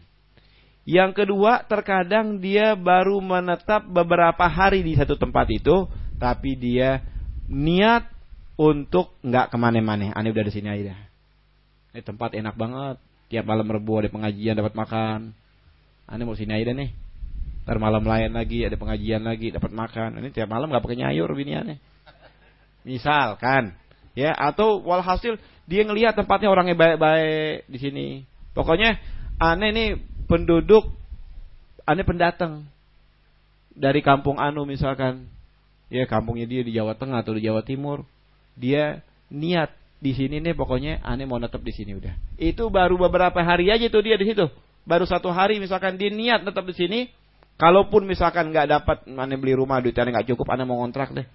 Yang kedua, terkadang dia baru menetap beberapa hari di satu tempat itu, tapi dia niat untuk nggak ke mana-mana. Aneh udah di sini aja. Ini tempat enak banget. Tiap malam rebu ada pengajian dapat makan. Aneh mau sini aja nih. Ntar malam lain lagi ada pengajian lagi dapat makan. Ini tiap malam nggak pakai nyayur bini aneh. Misal kan, ya atau walhasil dia ngelihat tempatnya orangnya baik-baik di sini Pokoknya aneh nih penduduk, aneh pendatang dari kampung Anu misalkan, ya kampungnya dia di Jawa Tengah atau di Jawa Timur, dia niat di sini nih pokoknya aneh mau tetap di sini udah. Itu baru beberapa hari aja tuh dia di situ. Baru satu hari misalkan dia niat tetap di sini, kalaupun misalkan nggak dapat aneh beli rumah duit aneh nggak cukup, aneh mau kontrak deh.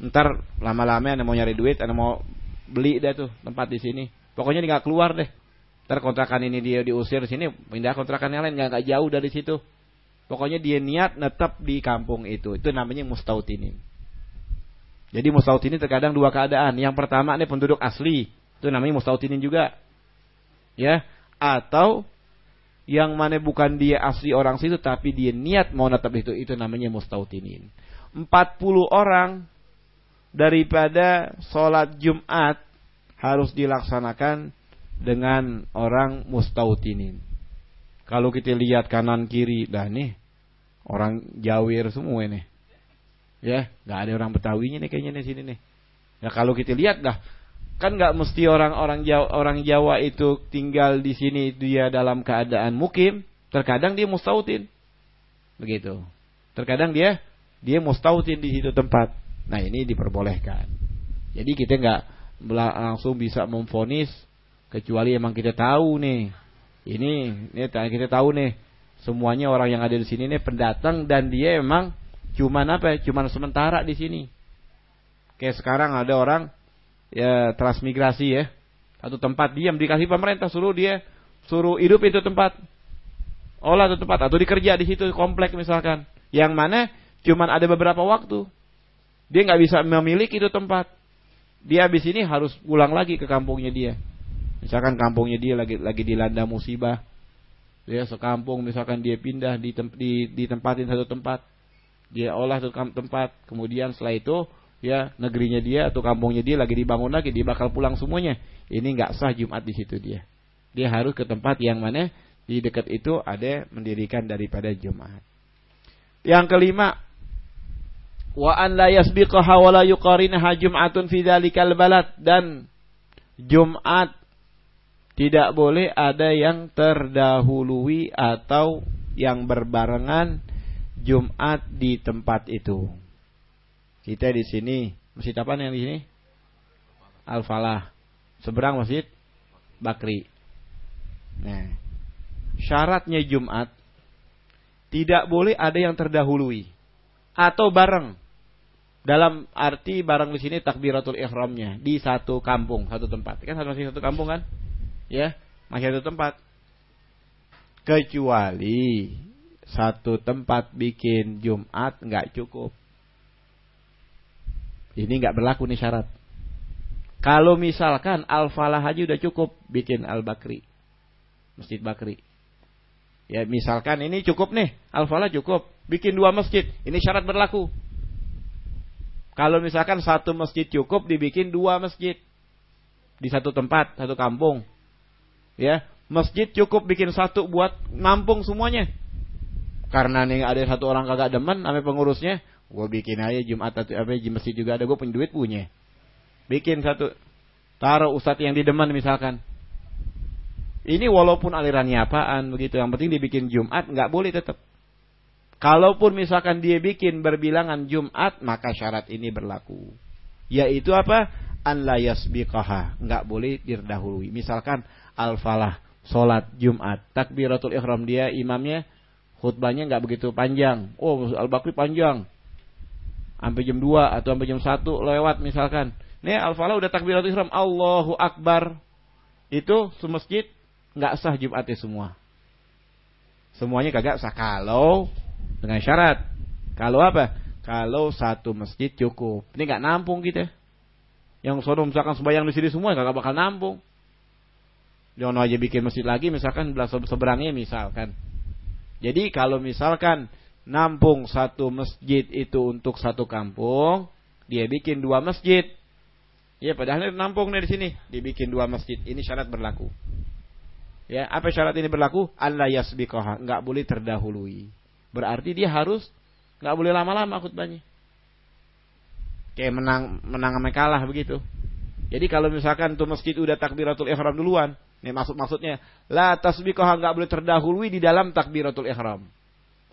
Ntar lama-lama aneh mau nyari duit, aneh mau beli deh tuh tempat di sini. Pokoknya nggak keluar deh. Ntar kontrakan ini dia diusir sini, pindah kontrakan yang lain nggak jauh dari situ. Pokoknya dia niat netap di kampung itu. Itu namanya mustautinin. Jadi mustautinin terkadang dua keadaan. Yang pertama ini penduduk asli, itu namanya mustautinin juga. Ya, atau yang mana bukan dia asli orang situ tapi dia niat mau netap itu, itu namanya mustautinin. 40 orang daripada sholat Jumat harus dilaksanakan dengan orang mustautinin. Kalau kita lihat kanan kiri, dah nih orang Jawir semua ini. Ya, nggak ada orang Betawinya nih kayaknya di sini nih. Ya kalau kita lihat dah, kan nggak mesti orang-orang Jawa, orang Jawa itu tinggal di sini dia dalam keadaan mukim. Terkadang dia mustautin, begitu. Terkadang dia dia mustautin di situ tempat. Nah ini diperbolehkan. Jadi kita nggak langsung bisa memfonis kecuali emang kita tahu nih ini ini kita tahu nih semuanya orang yang ada di sini nih pendatang dan dia emang cuman apa ya cuman sementara di sini kayak sekarang ada orang ya transmigrasi ya satu tempat diam dikasih pemerintah suruh dia suruh hidup itu tempat olah itu tempat atau dikerja di situ komplek misalkan yang mana cuman ada beberapa waktu dia nggak bisa memiliki itu tempat dia habis ini harus pulang lagi ke kampungnya dia Misalkan kampungnya dia lagi lagi dilanda musibah. Dia sekampung misalkan dia pindah di, di ditempatin satu tempat. Dia olah satu tempat. Kemudian setelah itu ya negerinya dia atau kampungnya dia lagi dibangun lagi, dia bakal pulang semuanya. Ini nggak sah Jumat di situ dia. Dia harus ke tempat yang mana di dekat itu ada mendirikan daripada Jumat. Yang kelima, wa an la yasbiqaha wa la yuqarinaha jum'atun fi dzalikal balad dan Jumat tidak boleh ada yang terdahului atau yang berbarengan Jumat di tempat itu. Kita di sini masjid apa yang di sini? Al Falah. Seberang masjid Bakri. Nah, syaratnya Jumat tidak boleh ada yang terdahului atau bareng. Dalam arti bareng di sini takbiratul ihramnya di satu kampung, satu tempat. Kan masih satu kampung kan? Ya, masih satu tempat. Kecuali satu tempat bikin Jumat nggak cukup. Ini nggak berlaku nih syarat. Kalau misalkan Al-Falah haji udah cukup bikin Al-Bakri. Masjid Bakri. Ya misalkan ini cukup nih. Al-Falah cukup. Bikin dua masjid. Ini syarat berlaku. Kalau misalkan satu masjid cukup dibikin dua masjid. Di satu tempat, satu kampung. Ya, masjid cukup bikin satu buat nampung semuanya. Karena nih ada satu orang kagak demen sama pengurusnya, gue bikin aja Jumat atau apa di masjid juga ada gue punya duit punya. Bikin satu taruh ustadz yang didemen misalkan. Ini walaupun alirannya apaan begitu, yang penting dibikin Jumat nggak boleh tetap. Kalaupun misalkan dia bikin berbilangan Jumat, maka syarat ini berlaku. Yaitu apa? An la yasbiqaha, nggak boleh didahului. Misalkan al-falah Sholat Jumat. Takbiratul ihram dia imamnya khutbahnya nggak begitu panjang. Oh, Al-Bakri panjang. Sampai jam 2 atau sampai jam 1 lewat misalkan. Nih Al-Falah udah takbiratul ihram Allahu Akbar. Itu semasjid nggak sah Jumatnya semua. Semuanya kagak sah kalau dengan syarat. Kalau apa? Kalau satu masjid cukup. Ini nggak nampung kita. Yang sono misalkan sembahyang di sini semua nggak bakal nampung. Jono aja bikin masjid lagi misalkan belah seberangnya misalkan. Jadi kalau misalkan nampung satu masjid itu untuk satu kampung, dia bikin dua masjid. Ya padahal nampung nih di sini, dibikin dua masjid. Ini syarat berlaku. Ya, apa syarat ini berlaku? Allah yasbiqaha, enggak boleh terdahului. Berarti dia harus enggak boleh lama-lama khutbahnya. Kayak menang menang sama kalah begitu. Jadi kalau misalkan tuh masjid udah takbiratul ihram duluan, ini maksud maksudnya la tasbiqah nggak boleh terdahului di dalam takbiratul ihram.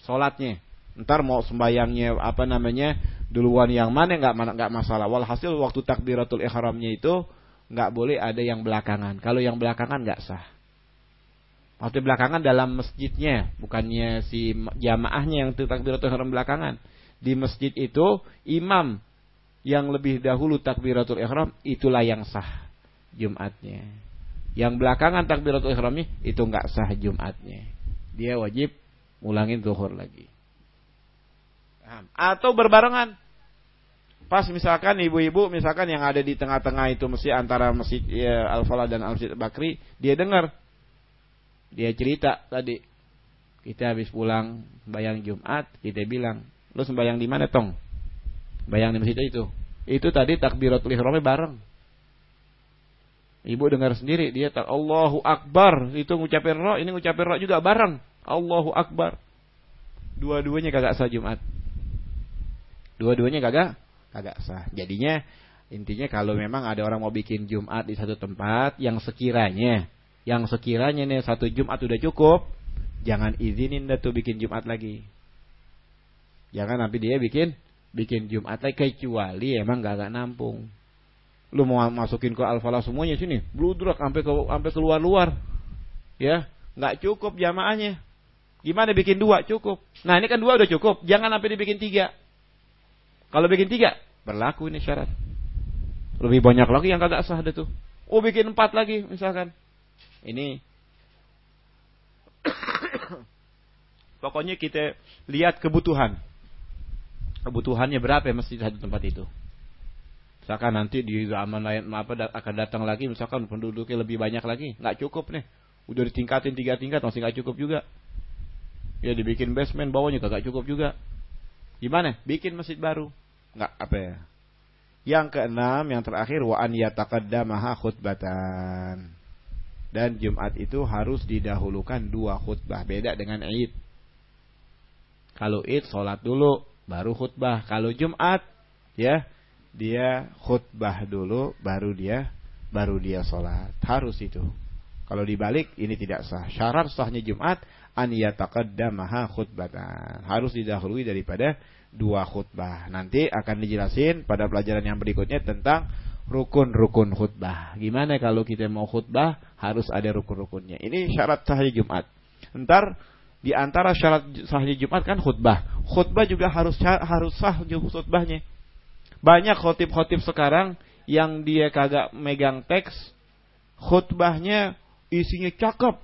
Salatnya. Ntar mau sembayangnya apa namanya duluan yang mana nggak nggak masalah. Walhasil waktu takbiratul ihramnya itu nggak boleh ada yang belakangan. Kalau yang belakangan nggak sah. Waktu belakangan dalam masjidnya, bukannya si jamaahnya yang takbiratul ihram belakangan. Di masjid itu imam yang lebih dahulu takbiratul ihram itulah yang sah Jumatnya. Yang belakangan takbiratul ihramnya itu nggak sah Jumatnya. Dia wajib ulangin zuhur lagi. Atau berbarengan. Pas misalkan ibu-ibu misalkan yang ada di tengah-tengah itu mesti antara masjid ya, Al-Falah dan Al-Masjid Bakri, dia dengar. Dia cerita tadi. Kita habis pulang bayang Jumat, kita bilang, "Lu sembayang di mana, Tong?" Bayang di masjid itu. Itu tadi takbiratul ihramnya bareng. Ibu dengar sendiri dia tak Allahu Akbar itu ngucapin roh ini ngucapin roh juga bareng Allahu Akbar. Dua-duanya kagak sah Jumat. Dua-duanya kagak kagak sah. Jadinya intinya kalau memang ada orang mau bikin Jumat di satu tempat yang sekiranya yang sekiranya nih satu Jumat udah cukup, jangan izinin dah tuh bikin Jumat lagi. Jangan nanti dia bikin bikin Jumat lagi kecuali emang gak, gak nampung. Lu mau masukin ke al-falah semuanya sini, bludrak sampai ke sampai keluar-luar. Ya, nggak cukup jamaahnya. Gimana bikin dua cukup? Nah ini kan dua udah cukup, jangan sampai dibikin tiga. Kalau bikin tiga, berlaku ini syarat. Lebih banyak lagi yang kagak sah ada tuh. Oh bikin empat lagi misalkan. Ini *coughs* pokoknya kita lihat kebutuhan. Kebutuhannya berapa ya masjid satu tempat itu. Misalkan nanti di zaman lain apa akan datang lagi, misalkan penduduknya lebih banyak lagi, nggak cukup nih. Udah ditingkatin tiga tingkat masih nggak cukup juga. Ya dibikin basement bawahnya nggak cukup juga. Gimana? Bikin masjid baru. Nggak apa ya? Yang keenam, yang terakhir wa an yataqaddamaha khutbatan. Dan Jumat itu harus didahulukan dua khutbah, beda dengan Id. Kalau Id sholat dulu, baru khutbah. Kalau Jumat, ya dia khutbah dulu baru dia baru dia sholat harus itu Kalau dibalik ini tidak sah. Syarat sahnya Jumat an yataqaddamaha khutbatan. Harus didahului daripada dua khutbah. Nanti akan dijelasin pada pelajaran yang berikutnya tentang rukun-rukun khutbah. Gimana kalau kita mau khutbah harus ada rukun-rukunnya. Ini syarat sahnya Jumat. Ntar di antara syarat sahnya Jumat kan khutbah. Khutbah juga harus harus sah khutbahnya. Banyak khotib-khotib sekarang yang dia kagak megang teks, khutbahnya isinya cakep,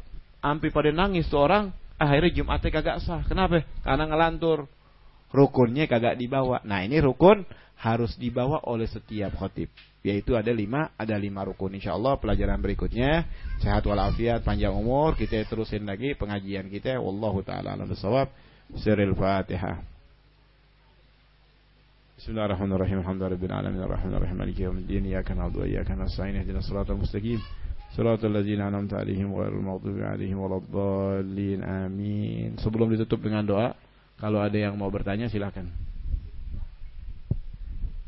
sampai pada nangis seorang, akhirnya Jumatnya kagak sah. Kenapa? Karena ngelantur. Rukunnya kagak dibawa. Nah ini rukun harus dibawa oleh setiap khotib. Yaitu ada lima, ada lima rukun. Insya Allah pelajaran berikutnya sehat walafiat, panjang umur. Kita terusin lagi pengajian kita. Wallahu taala alam bisawab. Siril Fatihah. Bismillahirrahmanirrahim. Wa iyyaka nasta'in. Ihdinas siratal mustaqim. Siratal ladzina an'amta 'alaihim ghairil maghdubi 'alaihim waladdallin. Amin. Sebelum ditutup dengan doa, kalau ada yang mau bertanya silakan.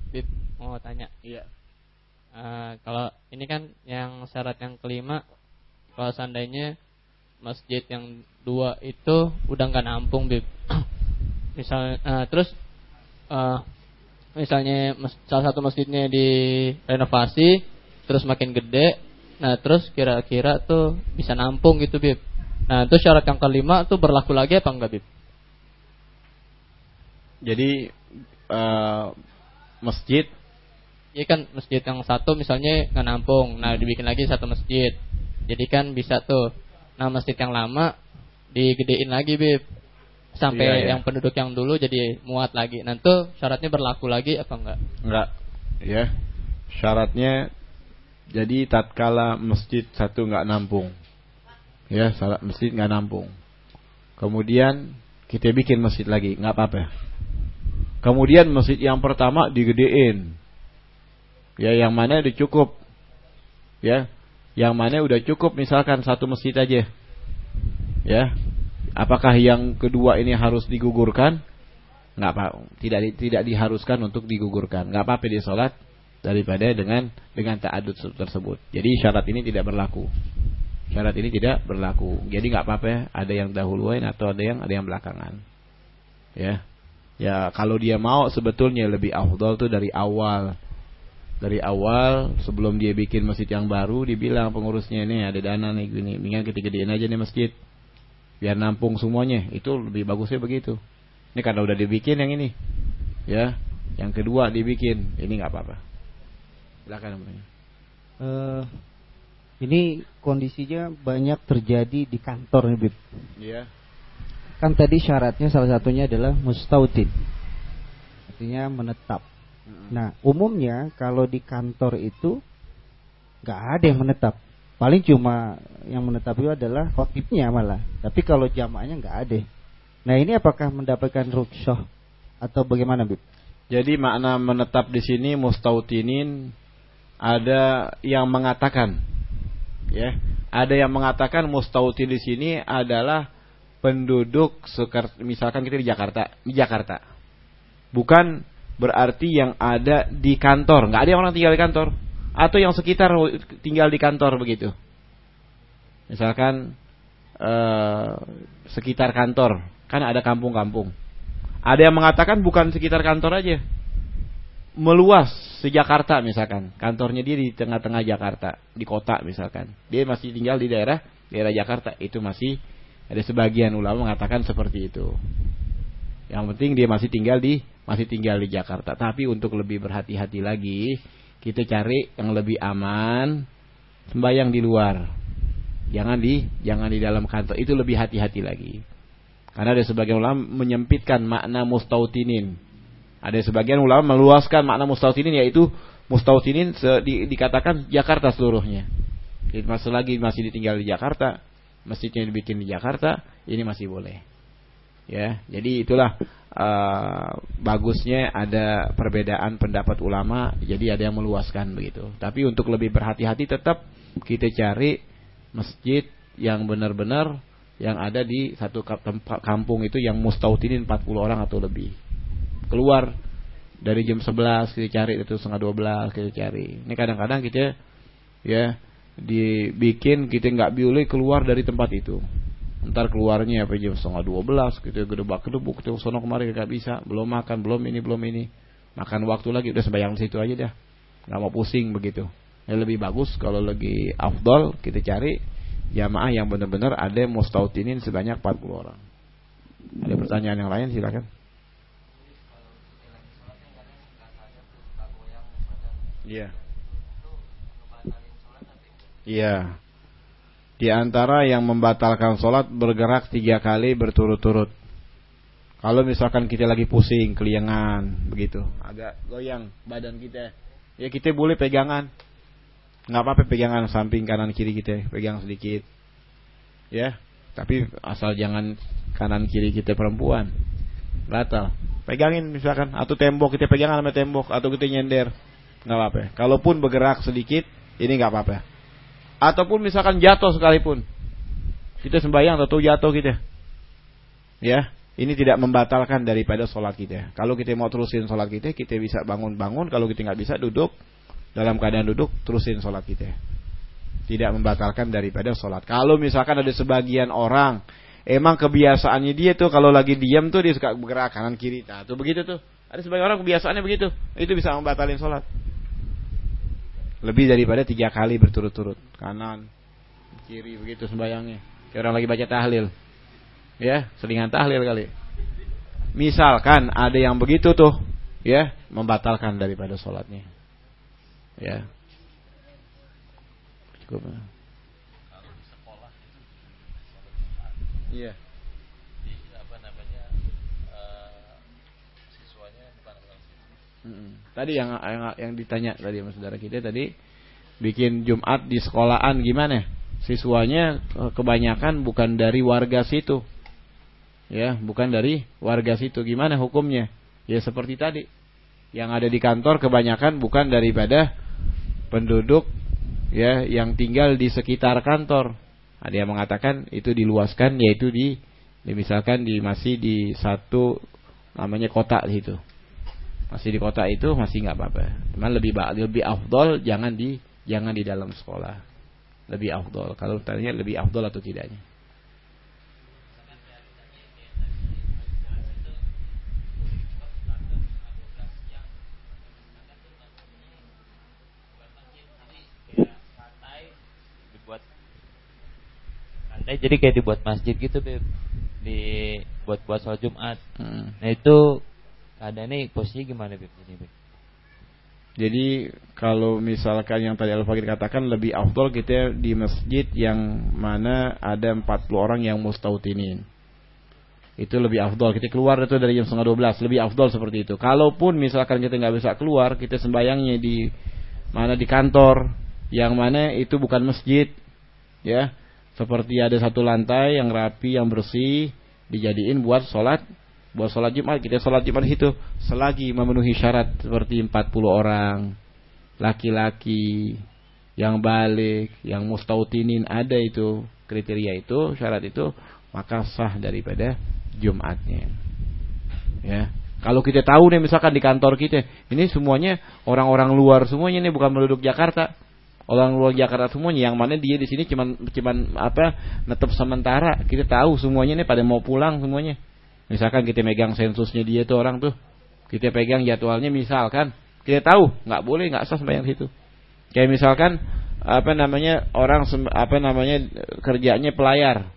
Bib, mau tanya. Iya. Uh, kalau ini kan yang syarat yang kelima, kalau seandainya masjid yang dua itu udah nggak nampung, Bib. *clears throat* Misal, uh, terus uh, misalnya salah satu masjidnya direnovasi, terus makin gede, Nah, terus kira-kira tuh bisa nampung gitu, Bib. Nah, itu syarat yang kelima tuh berlaku lagi apa enggak, Bib? Jadi uh, masjid Iya kan masjid yang satu misalnya nggak nampung, nah dibikin lagi satu masjid. Jadi kan bisa tuh. Nah masjid yang lama digedein lagi bib sampai iya, iya. yang penduduk yang dulu jadi muat lagi. Nanti syaratnya berlaku lagi apa enggak? Enggak. Ya. Syaratnya jadi tatkala masjid satu nggak nampung, ya salat masjid nggak nampung. Kemudian kita bikin masjid lagi, nggak apa-apa. Kemudian masjid yang pertama digedein, ya yang mana udah cukup, ya yang mana udah cukup misalkan satu masjid aja, ya. Apakah yang kedua ini harus digugurkan? Nggak apa, tidak tidak diharuskan untuk digugurkan. Nggak apa-apa dia sholat daripada dengan dengan ta'adud tersebut. Jadi syarat ini tidak berlaku. Syarat ini tidak berlaku. Jadi nggak apa-apa ya, ada yang dahuluin atau ada yang ada yang belakangan. Ya. Ya, kalau dia mau sebetulnya lebih afdal tuh dari awal. Dari awal sebelum dia bikin masjid yang baru dibilang pengurusnya ini ada dana nih gini, mendingan kita gedein aja nih masjid. Biar nampung semuanya. Itu lebih bagusnya begitu. Ini karena udah dibikin yang ini. Ya. Yang kedua dibikin, ini nggak apa-apa. Silakan uh, ini kondisinya banyak terjadi di kantor nih, Bib. Iya. Kan tadi syaratnya salah satunya adalah mustautin. Artinya menetap. Hmm. Nah, umumnya kalau di kantor itu nggak ada yang menetap. Paling cuma yang menetap itu adalah khotibnya malah. Tapi kalau jamaahnya nggak ada. Nah, ini apakah mendapatkan rukshoh atau bagaimana, Bib? Jadi makna menetap di sini mustautinin ada yang mengatakan ya ada yang mengatakan mustauti di sini adalah penduduk misalkan kita di Jakarta di Jakarta. Bukan berarti yang ada di kantor nggak ada yang orang tinggal di kantor. Atau yang sekitar tinggal di kantor begitu. Misalkan eh, sekitar kantor kan ada kampung-kampung. Ada yang mengatakan bukan sekitar kantor aja meluas se Jakarta misalkan. Kantornya dia di tengah-tengah Jakarta di kota misalkan. Dia masih tinggal di daerah daerah Jakarta. Itu masih ada sebagian ulama mengatakan seperti itu. Yang penting dia masih tinggal di masih tinggal di Jakarta. Tapi untuk lebih berhati-hati lagi kita cari yang lebih aman sembahyang di luar. Jangan di jangan di dalam kantor. Itu lebih hati-hati lagi. Karena ada sebagian ulama menyempitkan makna mustautinin ada sebagian ulama meluaskan makna mustautinin yaitu mustautinin di, dikatakan Jakarta seluruhnya. Jadi masih lagi masih ditinggal di Jakarta, masjidnya dibikin di Jakarta, ini masih boleh. Ya, jadi itulah uh, bagusnya ada perbedaan pendapat ulama, jadi ada yang meluaskan begitu. Tapi untuk lebih berhati-hati tetap kita cari masjid yang benar-benar yang ada di satu kampung itu yang mustautinin 40 orang atau lebih keluar dari jam 11 kita cari itu setengah 12 kita cari. Ini kadang-kadang kita ya dibikin kita nggak boleh keluar dari tempat itu. Ntar keluarnya apa jam setengah dua belas gitu gedebak gedebuk kita sono kemarin nggak bisa. Belum makan belum ini belum ini. Makan waktu lagi udah sembahyang situ aja dah. Nggak mau pusing begitu. Ya lebih bagus kalau lagi afdol kita cari jamaah yang benar-benar ada mustautinin sebanyak 40 orang. Ada pertanyaan yang lain silakan Iya. Iya. Di antara yang membatalkan sholat bergerak tiga kali berturut-turut. Kalau misalkan kita lagi pusing, keliangan, begitu, agak goyang badan kita, ya kita boleh pegangan, nggak apa-apa pegangan samping kanan kiri kita, pegang sedikit, ya. Tapi asal jangan kanan kiri kita perempuan, batal. Pegangin misalkan, atau tembok kita pegangan sama tembok, atau kita nyender, nggak apa-apa. Kalaupun bergerak sedikit, ini nggak apa-apa. Ataupun misalkan jatuh sekalipun. Kita sembahyang atau jatuh kita. Ya, ini tidak membatalkan daripada sholat kita. Kalau kita mau terusin sholat kita, kita bisa bangun-bangun. Kalau kita nggak bisa duduk, dalam keadaan duduk, terusin sholat kita. Tidak membatalkan daripada sholat. Kalau misalkan ada sebagian orang, emang kebiasaannya dia tuh kalau lagi diam tuh dia suka bergerak kanan kiri. Nah, tuh begitu tuh. Ada sebagian orang kebiasaannya begitu. Itu bisa membatalkan sholat. Lebih daripada tiga kali berturut-turut. Kanan kiri begitu sembayangnya kayak orang lagi baca tahlil. Ya selingan tahlil kali. Misalkan ada yang begitu tuh ya membatalkan daripada sholatnya. Ya. Cukup. Iya Tadi yang, yang yang ditanya tadi sama saudara kita tadi bikin Jumat di sekolahan gimana? Siswanya eh, kebanyakan bukan dari warga situ. Ya, bukan dari warga situ. Gimana hukumnya? Ya seperti tadi. Yang ada di kantor kebanyakan bukan daripada penduduk ya yang tinggal di sekitar kantor. Ada yang mengatakan itu diluaskan yaitu di, misalkan di masih di satu namanya kota situ masih di kota itu masih nggak apa-apa. Cuman lebih lebih afdol jangan di jangan di dalam sekolah. Lebih afdol. Kalau tanya lebih afdol atau tidaknya. jadi kayak dibuat masjid gitu Beb. di buat sholat Jumat. Hmm. Nah itu keadaannya posisinya gimana Beb? Jadi kalau misalkan yang tadi Al-Fakir katakan lebih afdol kita di masjid yang mana ada 40 orang yang mustautinin. Itu lebih afdol. Kita keluar itu dari jam setengah 12. Lebih afdol seperti itu. Kalaupun misalkan kita nggak bisa keluar, kita sembayangnya di mana di kantor, yang mana itu bukan masjid, ya. Seperti ada satu lantai yang rapi, yang bersih, dijadiin buat sholat buat sholat Jumat kita sholat Jumat itu selagi memenuhi syarat seperti 40 orang laki-laki yang balik yang mustautinin ada itu kriteria itu syarat itu maka sah daripada Jumatnya. Ya. Kalau kita tahu nih misalkan di kantor kita ini semuanya orang-orang luar semuanya ini bukan penduduk Jakarta. Orang luar Jakarta semuanya yang mana dia di sini cuman cuman apa netep sementara. Kita tahu semuanya ini pada mau pulang semuanya Misalkan kita megang sensusnya dia tuh orang tuh, kita pegang jadwalnya misalkan, kita tahu nggak boleh nggak sah sembahyang situ. Kayak misalkan apa namanya orang apa namanya kerjanya pelayar,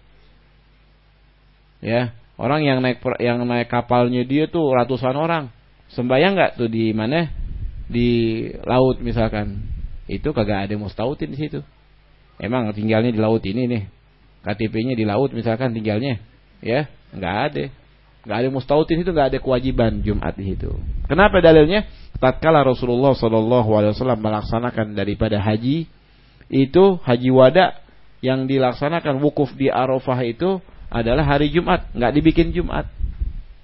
ya orang yang naik yang naik kapalnya dia tuh ratusan orang, sembahyang nggak tuh di mana di laut misalkan, itu kagak ada mustautin di situ. Emang tinggalnya di laut ini nih, KTP-nya di laut misalkan tinggalnya, ya nggak ada. Gak ada mustautin itu gak ada kewajiban Jumat di situ. Kenapa dalilnya? Tatkala Rasulullah Wasallam melaksanakan daripada haji itu haji wada yang dilaksanakan wukuf di Arafah itu adalah hari Jumat, nggak dibikin Jumat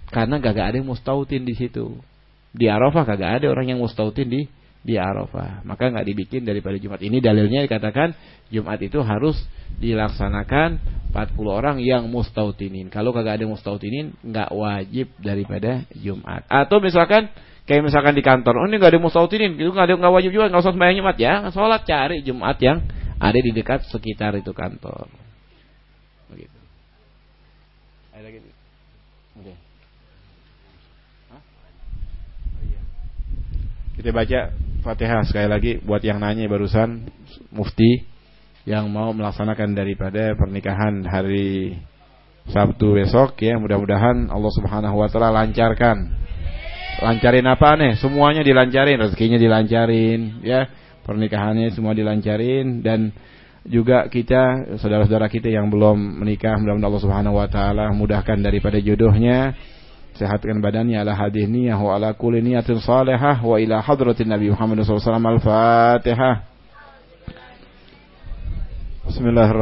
karena gak, ada mustautin di situ. Di Arafah kagak ada orang yang mustautin di di Arafah. Maka nggak dibikin daripada Jumat. Ini dalilnya dikatakan Jumat itu harus dilaksanakan 40 orang yang mustautinin. Kalau kagak ada mustautinin nggak wajib daripada Jumat. Atau misalkan kayak misalkan di kantor, oh ini nggak ada mustautinin, itu nggak ada nggak wajib juga nggak usah sembahyang Jumat ya, sholat cari Jumat yang ada di dekat sekitar itu kantor. Begitu. Ada lagi? Oke. Oh, iya. Kita baca Fatihah sekali lagi buat yang nanya barusan mufti yang mau melaksanakan daripada pernikahan hari Sabtu besok ya mudah-mudahan Allah Subhanahu wa taala lancarkan. Lancarin apa nih? Semuanya dilancarin, rezekinya dilancarin ya. Pernikahannya semua dilancarin dan juga kita saudara-saudara kita yang belum menikah mudah-mudahan Allah Subhanahu wa taala mudahkan daripada jodohnya sehatkan badannya ala hadih niyah wa ala kulli niyatin salihah wa ila hadratin Nabi Muhammad wasallam al-Fatihah Bismillahirrahmanirrahim